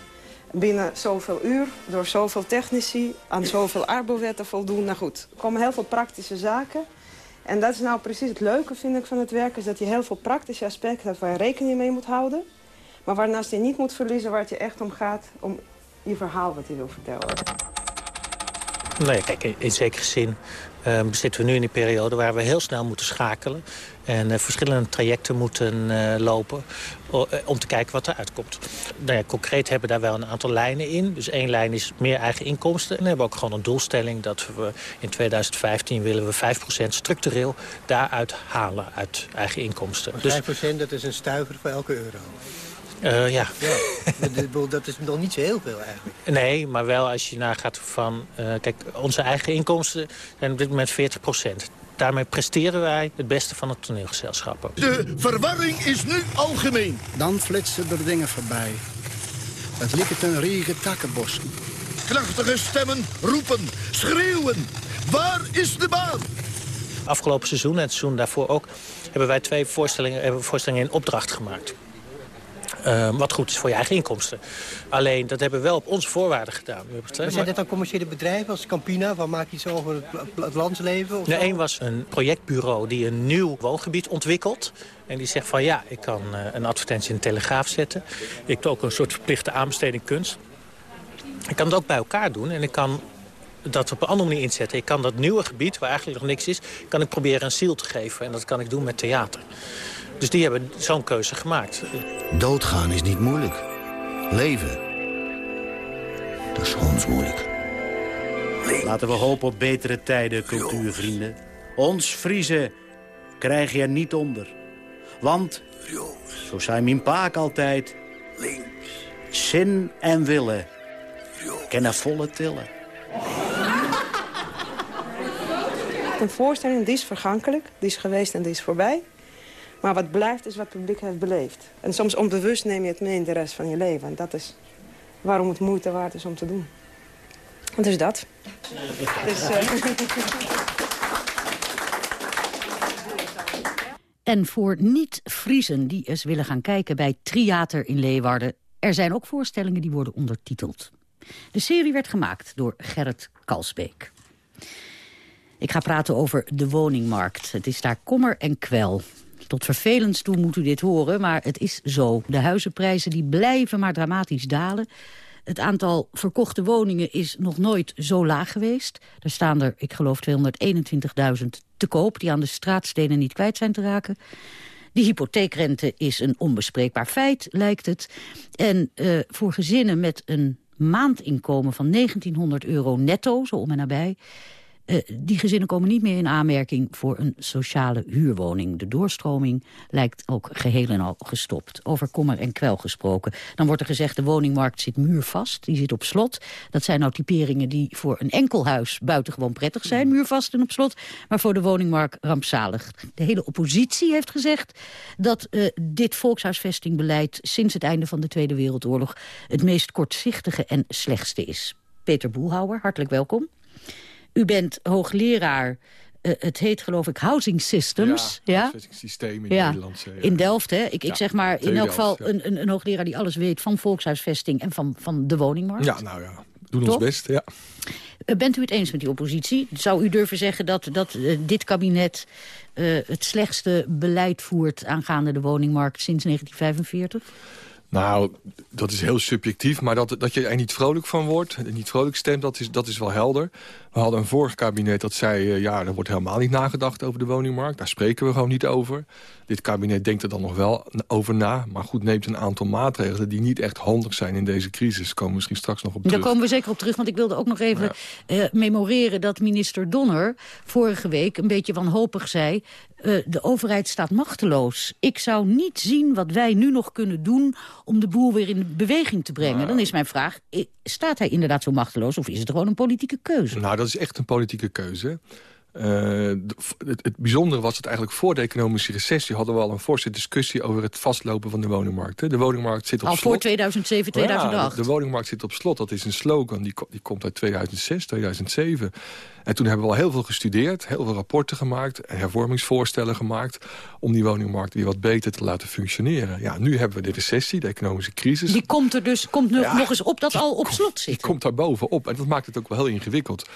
Binnen zoveel uur, door zoveel technici, aan zoveel arbowetten voldoen. Nou goed, er komen heel veel praktische zaken. En dat is nou precies het leuke, vind ik, van het werk... is dat je heel veel praktische aspecten hebt waar je rekening mee moet houden. Maar waarnaast je niet moet verliezen waar het je echt om gaat... om je verhaal wat je wil vertellen. Nee, kijk, in, in zekere zin uh, zitten we nu in een periode waar we heel snel moeten schakelen. En uh, verschillende trajecten moeten uh, lopen om te kijken wat eruit komt. Nou ja, concreet hebben we daar wel een aantal lijnen in. Dus één lijn is meer eigen inkomsten. En we hebben ook gewoon een doelstelling dat we in 2015 willen we 5% structureel daaruit halen uit eigen inkomsten. 5% dus, dat is een stuiver voor elke euro. Uh, ja. ja. dat is nog niet zo heel veel eigenlijk. Nee, maar wel als je nagaat van... Uh, kijk, onze eigen inkomsten zijn op dit moment 40 procent. Daarmee presteren wij het beste van het toneelgezelschap. De verwarring is nu algemeen. Dan flitsen er dingen voorbij. Het lijkt een riege takkenbos. Krachtige stemmen roepen, schreeuwen. Waar is de baan? Afgelopen seizoen en het seizoen daarvoor ook... hebben wij twee voorstellingen, hebben voorstellingen in opdracht gemaakt. Uh, wat goed is voor je eigen inkomsten. Alleen, dat hebben we wel op onze voorwaarden gedaan. Maar zijn dit dan commerciële bedrijven als Campina? Waar maak je iets over het, het landsleven? Of nee, één was een projectbureau die een nieuw woongebied ontwikkelt. En die zegt van ja, ik kan uh, een advertentie in de Telegraaf zetten. Ik heb ook een soort verplichte aanbesteding kunst. Ik kan het ook bij elkaar doen en ik kan dat op een andere manier inzetten. Ik kan dat nieuwe gebied, waar eigenlijk nog niks is... kan ik proberen een ziel te geven. En dat kan ik doen met theater. Dus die hebben zo'n keuze gemaakt. Doodgaan is niet moeilijk. Leven, dat is soms moeilijk. Laten we hopen op betere tijden, cultuurvrienden. Ons Friese krijg je er niet onder. Want, zo zei mijn paak altijd... Zin en willen kennen volle tillen. Een voorstelling die is vergankelijk, die is geweest en die is voorbij. Maar wat blijft is wat het publiek heeft beleefd. En soms onbewust neem je het mee in de rest van je leven. En dat is waarom het moeite waard is om te doen. Dus dat. Uh... En voor niet-Friezen die eens willen gaan kijken bij Triater in Leeuwarden... er zijn ook voorstellingen die worden ondertiteld. De serie werd gemaakt door Gerrit Kalsbeek. Ik ga praten over de woningmarkt. Het is daar kommer en kwel. Tot vervelend toe moet u dit horen, maar het is zo. De huizenprijzen die blijven maar dramatisch dalen. Het aantal verkochte woningen is nog nooit zo laag geweest. Er staan er, ik geloof, 221.000 te koop... die aan de straatstenen niet kwijt zijn te raken. Die hypotheekrente is een onbespreekbaar feit, lijkt het. En uh, voor gezinnen met een maandinkomen van 1900 euro netto, zo om en nabij... Uh, die gezinnen komen niet meer in aanmerking voor een sociale huurwoning. De doorstroming lijkt ook geheel en al gestopt. Over kommer en kwel gesproken. Dan wordt er gezegd de woningmarkt zit muurvast, die zit op slot. Dat zijn nou typeringen die voor een enkel huis buitengewoon prettig zijn. Muurvast en op slot, maar voor de woningmarkt rampzalig. De hele oppositie heeft gezegd dat uh, dit volkshuisvestingbeleid... sinds het einde van de Tweede Wereldoorlog het meest kortzichtige en slechtste is. Peter Boelhouwer, hartelijk welkom. U bent hoogleraar uh, het heet geloof ik Housing Systems. Ja, ja? systeem in ja. Nederland. Ja. In Delft, hè? Ik, ik zeg maar in elk geval een, een, een, hoogleraar die alles weet van volkshuisvesting en van, van de woningmarkt. Ja, nou ja, doen ons best, ja. Uh, bent u het eens met die oppositie? Zou u durven zeggen dat, dat uh, dit kabinet het slechtste beleid voert aangaande de woningmarkt sinds 1945? Nou, dat is heel subjectief, maar dat, dat je er niet vrolijk van wordt, niet vrolijk stemt, dat is, dat is wel helder. We hadden een vorig kabinet dat zei... Uh, ja, er wordt helemaal niet nagedacht over de woningmarkt. Daar spreken we gewoon niet over. Dit kabinet denkt er dan nog wel over na. Maar goed, neemt een aantal maatregelen... die niet echt handig zijn in deze crisis. Komen we misschien straks nog op terug. Daar komen we zeker op terug. Want ik wilde ook nog even ja. memoreren... dat minister Donner vorige week een beetje wanhopig zei... Uh, de overheid staat machteloos. Ik zou niet zien wat wij nu nog kunnen doen om de boel weer in beweging te brengen. Dan is mijn vraag, staat hij inderdaad zo machteloos of is het gewoon een politieke keuze? Nou, dat is echt een politieke keuze. Uh, het, het, bijzondere was dat eigenlijk voor de economische recessie... hadden we al een forse discussie over het vastlopen van de woningmarkt. Hè. De woningmarkt zit op al slot. voor 2007, 2008. Ja, de, de, woningmarkt zit op slot. Dat is een slogan, die, die komt uit 2006, 2007. En toen hebben we al heel veel gestudeerd, heel veel rapporten gemaakt... hervormingsvoorstellen gemaakt... om die woningmarkt weer wat beter te laten functioneren. Ja, nu hebben we de recessie, de economische crisis. Die komt er dus komt nog, nog eens op dat al op slot zit. Die komt daar bovenop. En dat maakt het ook wel heel ingewikkeld.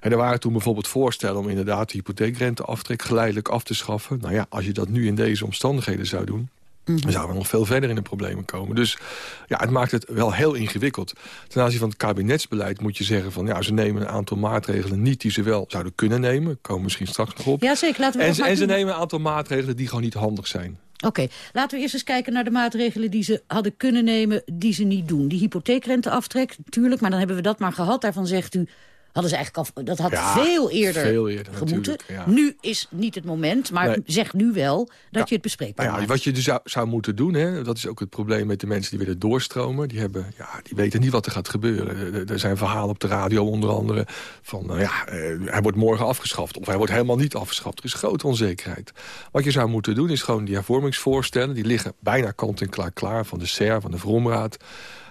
En er waren toen bijvoorbeeld voorstellen om inderdaad... de hypotheekrenteaftrek geleidelijk af te schaffen. Nou ja, als je dat nu in deze omstandigheden zou doen... Mhm. Dan zouden we nog veel verder in de problemen komen. Dus ja, het maakt het wel heel ingewikkeld. Ten aanzien van het kabinetsbeleid moet je zeggen van... ja, ze nemen een aantal maatregelen niet die ze wel zouden kunnen nemen. Komen misschien straks nog op. Ja, zeker. Laten we en, en ze nemen een aantal maatregelen die gewoon niet handig zijn. Oké, laten we eerst eens kijken naar de maatregelen die ze hadden kunnen nemen... die ze niet doen. Die hypotheekrenteaftrek, natuurlijk, maar dan hebben we dat maar gehad. Daarvan zegt u, hadden ze eigenlijk al, dat had veel eerder, veel eerder gemoeten. Nu is niet het moment, maar zeg nu wel dat je het bespreekbaar nou ja, Wat je dus zou, zou moeten doen, hè, dat is ook het probleem met de mensen die willen doorstromen. Die, hebben, ja, die weten niet wat er gaat gebeuren. Er, zijn verhalen op de radio onder andere van, nou ja, eh, hij wordt morgen afgeschaft. Of hij wordt helemaal niet afgeschaft. Er is grote onzekerheid. Wat je zou moeten doen is gewoon die hervormingsvoorstellen. Die liggen bijna kant en klaar klaar van de SER, van de Vromraad.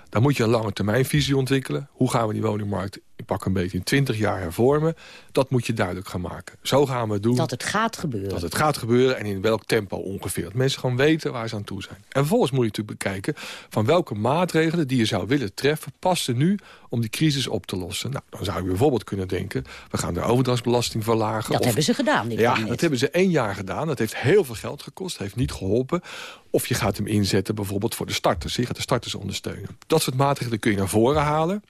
Dan moet je een lange termijnvisie ontwikkelen. Hoe gaan we die woningmarkt, ik pak een beetje in 20 jaar hervormen? Dat moet je duidelijk gaan maken. Zo gaan we het doen. Dat het gaat gebeuren. Dat het gaat gebeuren en in welk tempo ongeveer. Dat mensen gewoon weten waar ze aan toe zijn. En vervolgens moet je natuurlijk bekijken van welke maatregelen die je zou willen treffen... passen nu om die crisis op te lossen. Nou, dan zou je bijvoorbeeld kunnen denken... we gaan de overdrachtsbelasting verlagen. Dat hebben ze gedaan. ja, dat hebben ze één jaar gedaan. Dat heeft heel veel geld gekost, heeft niet geholpen. Of je gaat hem inzetten bijvoorbeeld voor de starters. Je gaat de starters ondersteunen. Dat soort maatregelen kun je naar voren halen.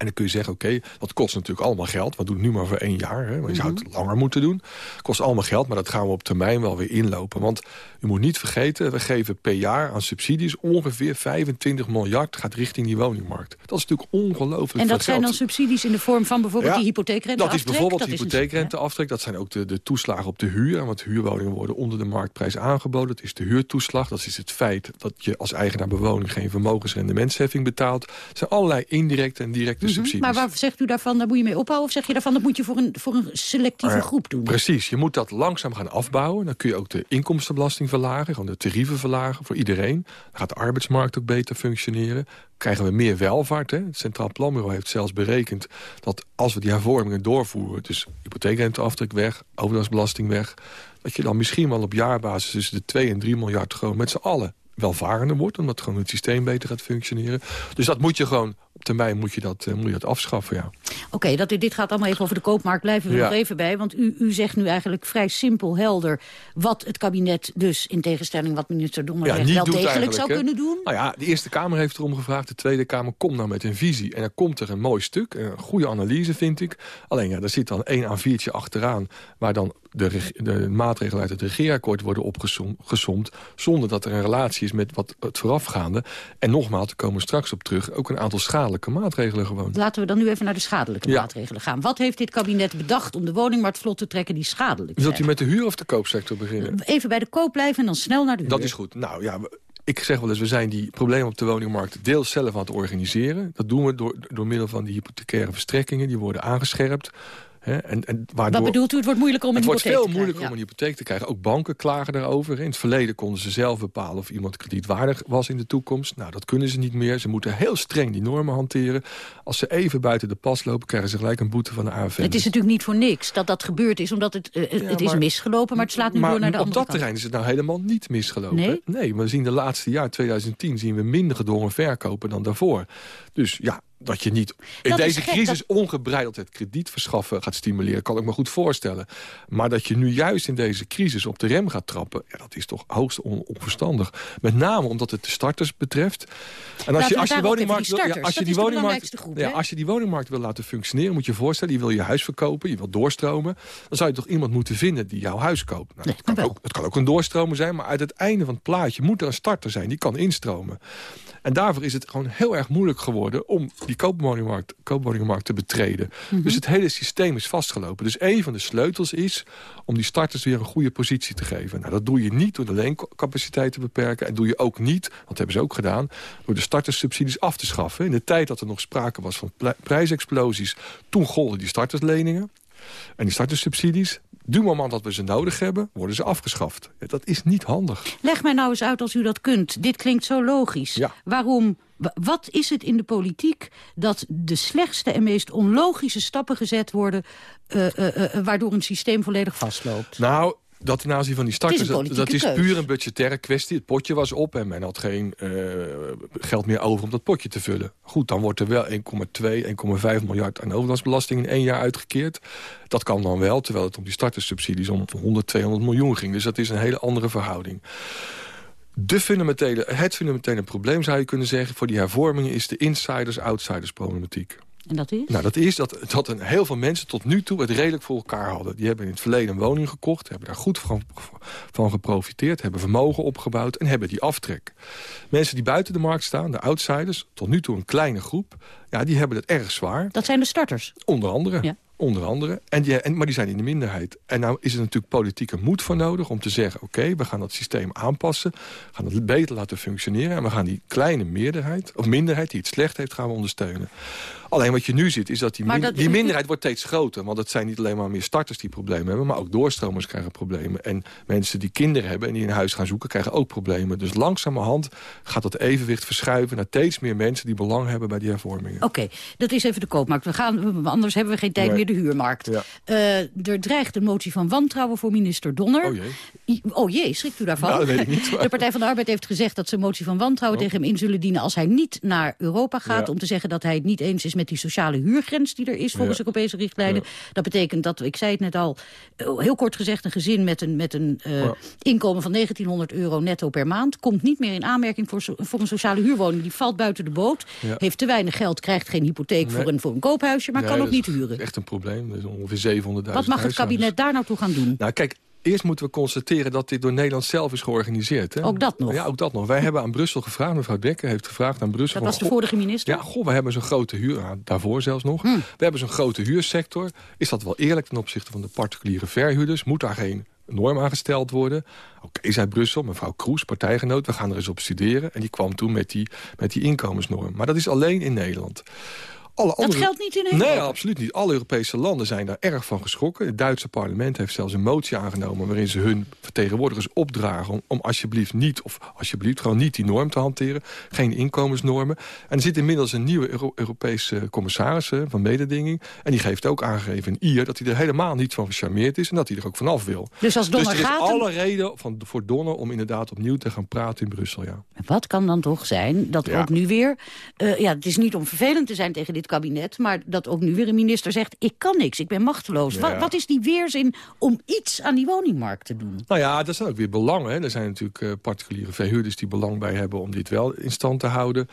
En dan kun je zeggen, oké, dat kost natuurlijk allemaal geld. We doen het nu maar voor één jaar. Hè, je zou het mhm. langer moeten doen. Het kost allemaal geld, maar dat gaan we op termijn wel weer inlopen. Want u moet niet vergeten, we geven per jaar aan subsidies... ongeveer 25 miljard gaat richting die woningmarkt. Dat is natuurlijk ongelooflijk En dat zijn dan subsidies in de vorm van bijvoorbeeld die hypotheekrenteaftrek? Dat is bijvoorbeeld die hypotheekrenteaftrek. Dat zijn ook de, de toeslagen op de huur. Want huurwoningen worden onder de marktprijs aangeboden. Dat is de huurtoeslag. Dat is het feit dat je als eigenaar bewoning... geen vermogensrendementsheffing betaalt. Het zijn allerlei indirecte en directe Mhm. Maar waar zegt u daarvan, daar moet je mee ophouden? Of zeg je daarvan, dat moet je voor een, voor een selectieve groep doen? Precies, je moet dat langzaam gaan afbouwen. Dan kun je ook de inkomstenbelasting verlagen, gewoon de tarieven verlagen voor iedereen. Dan gaat de arbeidsmarkt ook beter functioneren krijgen we meer welvaart. Hè? Het Centraal Planbureau heeft zelfs berekend dat als we die hervormingen doorvoeren... dus hypotheekrenteaftrek weg, overdrachtsbelasting weg... dat je dan misschien wel op jaarbasis tussen de 2 en 3 miljard gewoon met z'n allen welvarender wordt. Omdat gewoon het systeem beter gaat functioneren. Dus dat moet je gewoon, termijn moet je dat, uh, moet je dat afschaffen, ja. Oké, dat dit gaat allemaal even over de koopmarkt. Blijven we nog even bij. Want u, u zegt nu eigenlijk vrij simpel, helder... wat het kabinet dus, in tegenstelling wat minister Donner ja, zegt... wel degelijk zou kunnen doen. Nou ja, de Eerste Kamer heeft erom gevraagd. De Tweede Kamer komt nou met een visie. En er komt er een mooi stuk. Een goede analyse, vind ik. Alleen ja, er zit dan één aan viertje achteraan... waar dan de, de maatregelen uit het regeerakkoord worden opgezomd... zonder dat er een relatie is met wat het voorafgaande. En nogmaals, te komen straks op terug... ook een aantal schadelijke maatregelen gewoon. Laten we dan nu even naar de schadelijke maatregelen gaan. Wat heeft dit kabinet bedacht om de woningmarkt vlot te trekken die schadelijk zijn? Wilt u met de huur of de koopsector beginnen? Even bij de koop blijven en dan snel naar de huur. Dat is goed. Nou ja, ik zeg wel eens, we zijn die problemen op de woningmarkt deels zelf aan het organiseren. Dat doen we door, door middel van die hypothecaire verstrekkingen. Die worden aangescherpt. En, en waardoor, Wat bedoelt u? Het wordt moeilijker om een hypotheek te krijgen? Het wordt veel moeilijker om een hypotheek te krijgen. Ook banken klagen daarover. In het verleden konden ze zelf bepalen of iemand kredietwaardig was in de toekomst. Nou, dat kunnen ze niet meer. Ze moeten heel streng die normen hanteren. Als ze even buiten de pas lopen, krijgen ze gelijk een boete van de AFM. Het is natuurlijk niet voor niks dat dat gebeurd is, omdat het, uh, het is misgelopen, maar het slaat nu door naar de andere kant. op dat terrein is het nou helemaal niet misgelopen. Nee? nee, we zien de laatste jaar, 2010, zien we minder gedwongen verkopen dan daarvoor. Dus ja, dat je niet in Dat deze gek, crisis ongebreideld het krediet verschaffen gaat stimuleren. Kan ik me goed voorstellen. Maar dat je nu juist in deze crisis op de rem gaat trappen... Ja, dat is toch hoogst on onverstandig. Met name omdat het de starters betreft. En als je, als je die woningmarkt wil, ja, als je die woningmarkt, ja, als je die woningmarkt wil laten functioneren, moet je je voorstellen, je wil je huis verkopen, je wil doorstromen, dan zou je toch iemand moeten vinden die jouw huis koopt. Nou, het, kan ook, het kan ook een doorstromer zijn, maar uit het einde van het plaatje moet er een starter zijn die kan instromen. En daarvoor is het gewoon heel erg moeilijk geworden... om die koopwoningmarkt, koopwoningmarkt te betreden. Mhm. Dus het hele systeem is vastgelopen. Dus een van de sleutels is om die starters weer een goede positie te geven. Nou, dat doe je niet door de leencapaciteit te beperken. En doe je ook niet, dat hebben ze ook gedaan... door de starterssubsidies af te schaffen. In de tijd dat er nog sprake was van prijsexplosies... toen golden die startersleningen. En die startersubsidies, du moment dat we ze nodig hebben, worden ze afgeschaft. Dat is niet handig. Leg mij nou eens uit als u dat kunt. Dit klinkt zo logisch. Ja. Waarom, wa- wat is het in de politiek dat de slechtste en meest onlogische stappen gezet worden... eh, eh, eh, waardoor een systeem volledig vastloopt? Nou, dat ten aanzien van die starters, dat, dat is puur een budgettaire kwestie. Het potje was op en men had geen eh, geld meer over om dat potje te vullen. Goed, dan wordt er wel 1,2, 1,5 miljard aan overlastbelasting in één jaar uitgekeerd. Dat kan dan wel, terwijl het om die startersubsidies om 100, 200 miljoen ging. Dus dat is een hele andere verhouding. De fundamentele, het fundamentele probleem zou je kunnen zeggen... voor die hervormingen is de insiders-outsiders problematiek. En dat is? Nou, dat is dat, dat een heel veel mensen tot nu toe het redelijk voor elkaar hadden. Die hebben in het verleden een woning gekocht, hebben daar goed van, van geprofiteerd... hebben vermogen opgebouwd en hebben die aftrek. Mensen die buiten de markt staan, de outsiders, tot nu toe een kleine groep... ja, die hebben het erg zwaar. Dat zijn de starters. Onder andere. Onder andere. En die, en, maar die zijn in de minderheid. En nou is er natuurlijk politieke moed voor nodig om te zeggen... oké, we gaan dat systeem aanpassen. gaan het beter laten functioneren. En we gaan die kleine meerderheid, of minderheid die het slecht heeft... gaan we ondersteunen. Alleen wat je nu ziet, is dat die, Maar min- dat- die minderheid wordt steeds groter. Want het zijn niet alleen maar meer starters die problemen hebben... maar ook doorstromers krijgen problemen. En mensen die kinderen hebben en die een huis gaan zoeken... krijgen ook problemen. Dus langzamerhand gaat dat evenwicht verschuiven... naar steeds meer mensen die belang hebben bij die hervormingen. Oké, dat is even de koopmarkt. We gaan, anders hebben we geen tijd Nee. meer de huurmarkt. Ja. Eh, er dreigt een motie van wantrouwen voor minister Donner. Oh jee. Oh jee, schrikt u daarvan? Nou, dat weet ik niet, De Partij van de Arbeid heeft gezegd dat ze een motie van wantrouwen Oh. tegen hem in zullen dienen... als hij niet naar Europa gaat, Ja. om te zeggen dat hij het niet eens is met die sociale huurgrens die er is volgens Ja. Europese richtlijnen. Dat betekent dat, ik zei het net al, eh, heel kort gezegd... een gezin met een, met een eh, inkomen van 1900 euro netto per maand... komt niet meer in aanmerking voor, voor een sociale huurwoning. Die valt buiten de boot, heeft te weinig geld... krijgt geen hypotheek Nee. voor, een, voor een koophuisje, maar Nee, kan ook niet huren. echt een probleem. Dat is ongeveer 700.000 Wat mag het kabinet daar nou toe gaan doen? Nou, kijk, eerst moeten we constateren dat dit door Nederland zelf is georganiseerd. Hè? Ook dat nog? Ja, ook dat nog. Wij hebben aan Brussel gevraagd, mevrouw Dekker heeft gevraagd aan Brussel... Dat was de vorige minister? Ja, goh, we hebben zo'n grote huur, ja, daarvoor zelfs nog. Hm. We hebben zo'n grote huursector. Is dat wel eerlijk ten opzichte van de particuliere verhuurders? Moet daar geen norm aangesteld worden? Oké, zei Brussel, mevrouw Kroes, partijgenoot, we gaan er eens op studeren. En die kwam toen met die, met die inkomensnorm. Maar dat is alleen in Nederland. Alle Dat geldt niet in Nederland? Nee, absoluut niet. Alle Europese landen zijn daar erg van geschrokken. Het Duitse parlement heeft zelfs een motie aangenomen... waarin ze hun vertegenwoordigers opdragen om, om alsjeblieft niet... of alsjeblieft gewoon niet die norm te hanteren. Geen inkomensnormen. En er zit inmiddels een nieuwe Euro- Europese commissaris van mededinging. En die geeft ook aangegeven in IR dat hij er helemaal niet van gecharmeerd is... en dat hij er ook vanaf wil. Dus als Donner er is gaat, alle reden van, voor Donner om inderdaad opnieuw te gaan praten in Brussel, ja. Wat kan dan toch zijn dat Ja. ook nu weer... eh, ja, het is niet om vervelend te zijn tegen dit kabinet... maar dat ook nu weer een minister zegt... ik kan niks, ik ben machteloos. Ja. Wat, wat is die weerzin om iets aan die woningmarkt te doen? Nou ja, dat zijn ook weer belangen. Er zijn natuurlijk eh, particuliere verhuurders die belang bij hebben... om dit wel in stand te houden.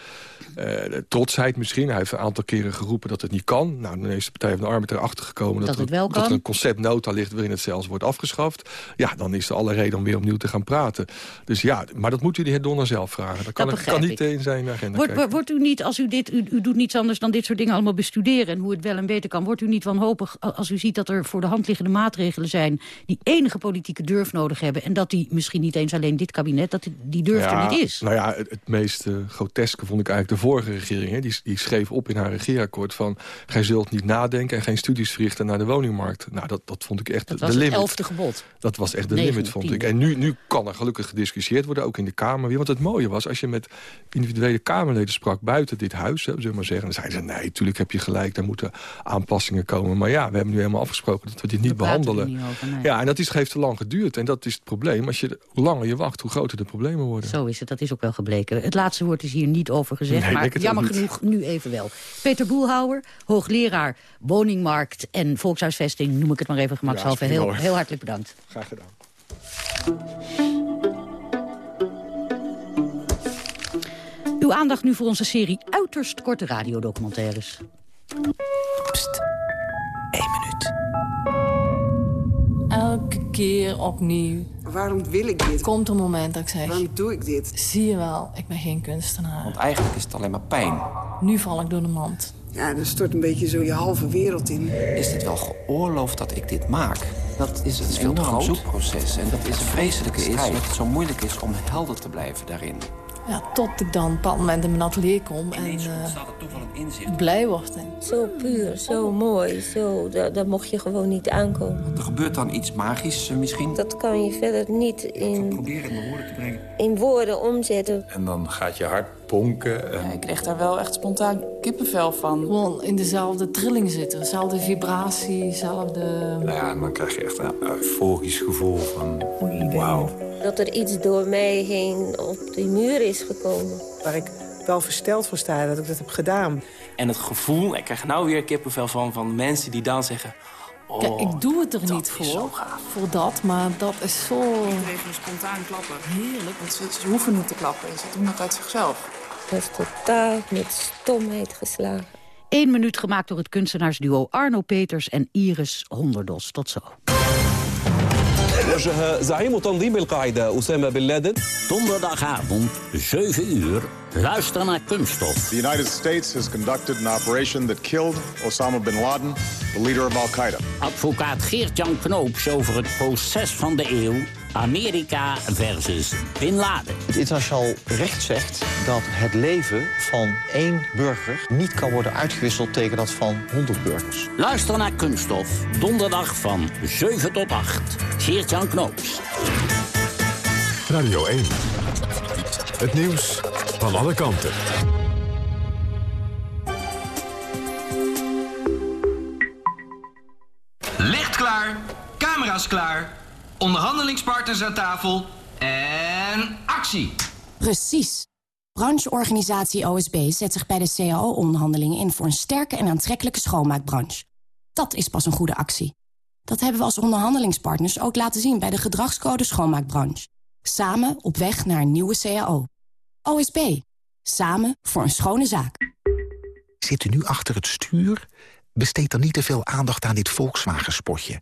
Eh, trotsheid misschien. Hij heeft een aantal keren geroepen dat het niet kan. Nou, dan is de Partij van de Arbeid erachter gekomen... dat, Dat het wel dat er kan. een conceptnota ligt waarin het zelfs wordt afgeschaft. Ja, dan is er alle reden om weer opnieuw te gaan praten. Dus ja, maar dat moet u de heer Donner zelf vragen. Dat kan, ik, kan niet ik. in zijn agenda wordt u niet, als u dit, u, u doet niets anders dan dit soort dingen allemaal bestuderen... en hoe het wel en beter kan, wordt u niet wanhopig als u ziet dat er voor de hand liggende maatregelen zijn... die enige politieke durf nodig hebben... en dat die misschien niet eens alleen dit kabinet, dat die, die durf er niet is? Nou ja, het, het meest eh, groteske vond ik eigenlijk de vorige regering. Hè. Die, die schreef op in haar regeerakkoord van... gij zult niet nadenken en geen studies verrichten naar de woningmarkt. Nou, dat, dat vond ik echt Dat de was limit. elfde gebod. Dat was echt de Negende, limit, vond ik. En nu, nu kan er gelukkig gediscussieerd worden, ook in de Kamer weer. Want het mooie was, als je met individuele Kamerleden sprak buiten dit huis... Hè, zullen we maar zeggen, dan zeiden ze... nee, natuurlijk heb je gelijk, daar moeten aanpassingen komen. Maar ja, we hebben nu helemaal afgesproken dat we dit niet behandelen. Niet over, nee. Ja, en dat is, heeft te lang geduurd. En dat is het probleem. Als je, hoe langer je wacht, hoe groter de problemen worden. Zo is het, dat is ook wel gebleken. Het laatste woord is hier niet over gezegd, Nee, maar jammer genoeg nu even wel. Peter Boelhouwer, hoogleraar woningmarkt en volkshuisvesting, noem ik het maar even gemakshalve. Ja, heel, heel hartelijk bedankt. Graag gedaan. Uw aandacht nu voor onze serie uiterst korte radiodocumentaires. Elke keer opnieuw. Waarom wil ik dit? Komt een moment dat ik zeg... Waarom doe ik dit? Zie je wel, ik ben geen kunstenaar. Want eigenlijk is het alleen maar pijn. Nu val ik door de mand. Ja, dan stort een beetje zo je halve wereld in. Is het wel geoorloofd dat ik dit maak? Dat is het veel te enorm zoekproces. En dat is het vreselijke is strijd. dat het zo moeilijk is om helder te blijven daarin. Ja, tot ik dan op een bepaald moment in mijn atelier kom en eh, blij word. En Zo puur, zo mooi, zo, daar, daar mocht je gewoon niet aankomen. Er gebeurt dan iets magisch eh, misschien. Dat kan je verder niet in, Probeer het naar woorden te brengen. in woorden omzetten. En dan gaat je hart bonken. En... ik kreeg daar wel echt spontaan kippenvel van. Gewoon in dezelfde trilling zitten, dezelfde vibratie, dezelfde... Nou ja, en dan krijg je echt een euforisch gevoel van wauw. Dat er iets door mij heen op die muur is gekomen. Waar ik wel versteld voor sta dat ik dat heb gedaan. En het gevoel, ik krijg nou weer kippenvel van, van mensen die dan zeggen... Oh, Kijk, ik doe het er niet voor, voor dat, maar dat is zo... Ik kreeg een spontaan klappen. Heerlijk. Want ze, ze hoeven niet te klappen. Ze doen dat uit zichzelf. Dat is totaal met stomheid geslagen. Eén minuut gemaakt door het kunstenaarsduo Arno Peters en Iris Honderdos. Tot zo. وجه زعيم تنظيم القاعدة أسامة بن لادن Donderdagavond, 7 uur, luister naar Kunststof. The United States has conducted an operation that killed Osama bin Laden, the leader of Al Qaeda. Advocaat Geert-Jan Knoops over het proces van de eeuw... Amerika versus Bin Laden. Het internationaal recht zegt dat het leven van één burger niet kan worden uitgewisseld tegen dat van 100 burgers. Luister naar Kunststof, donderdag van 7 tot 8. Geert-Jan Knoops. Radio 1. Het nieuws van alle kanten. Licht klaar, camera's klaar, onderhandelingspartners aan tafel en actie. Precies. Brancheorganisatie OSB zet zich bij de CAO-onderhandelingen in... voor een sterke en aantrekkelijke schoonmaakbranche. Dat is pas een goede actie. Dat hebben we als onderhandelingspartners ook laten zien... bij de gedragscode schoonmaakbranche. Samen op weg naar een nieuwe CAO. OSB. Samen voor een schone zaak. Zit u nu achter het stuur? Besteed dan niet te veel aandacht aan dit Volkswagen-spotje.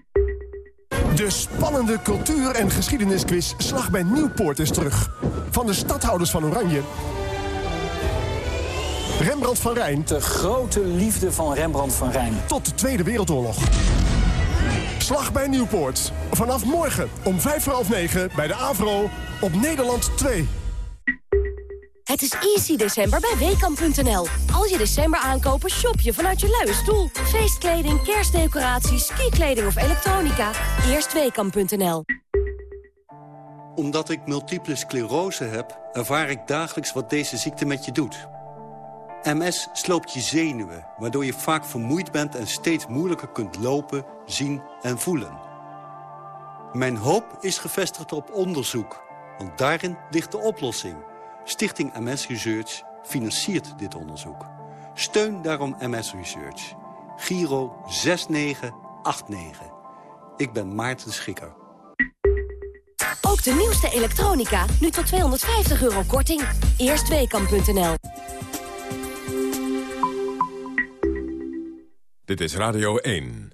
De spannende cultuur- en geschiedenisquiz Slag bij Nieuwpoort is terug. Van de stadhouders van Oranje... Rembrandt van Rijn... De grote liefde van Rembrandt van Rijn. Tot de Tweede Wereldoorlog. Slag bij Nieuwpoort. Vanaf morgen om vijf voor half negen bij de AVRO op Nederland 2. Het is easy december bij Weekamp.nl. Als je december aankopen, shop je vanuit je luie stoel. Feestkleding, kerstdecoraties, skikleding of elektronica. Eerst Weekamp.nl. Omdat ik multiple sclerose heb, ervaar ik dagelijks wat deze ziekte met je doet. MS sloopt je zenuwen, waardoor je vaak vermoeid bent... en steeds moeilijker kunt lopen, zien en voelen. Mijn hoop is gevestigd op onderzoek, want daarin ligt de oplossing. Stichting MS Research financiert dit onderzoek. Steun daarom MS Research. Giro 6989. Ik ben Maarten Schikker. Ook de nieuwste elektronica, nu tot 250 euro korting. Eerst Weekamp.nl. Dit is Radio 1.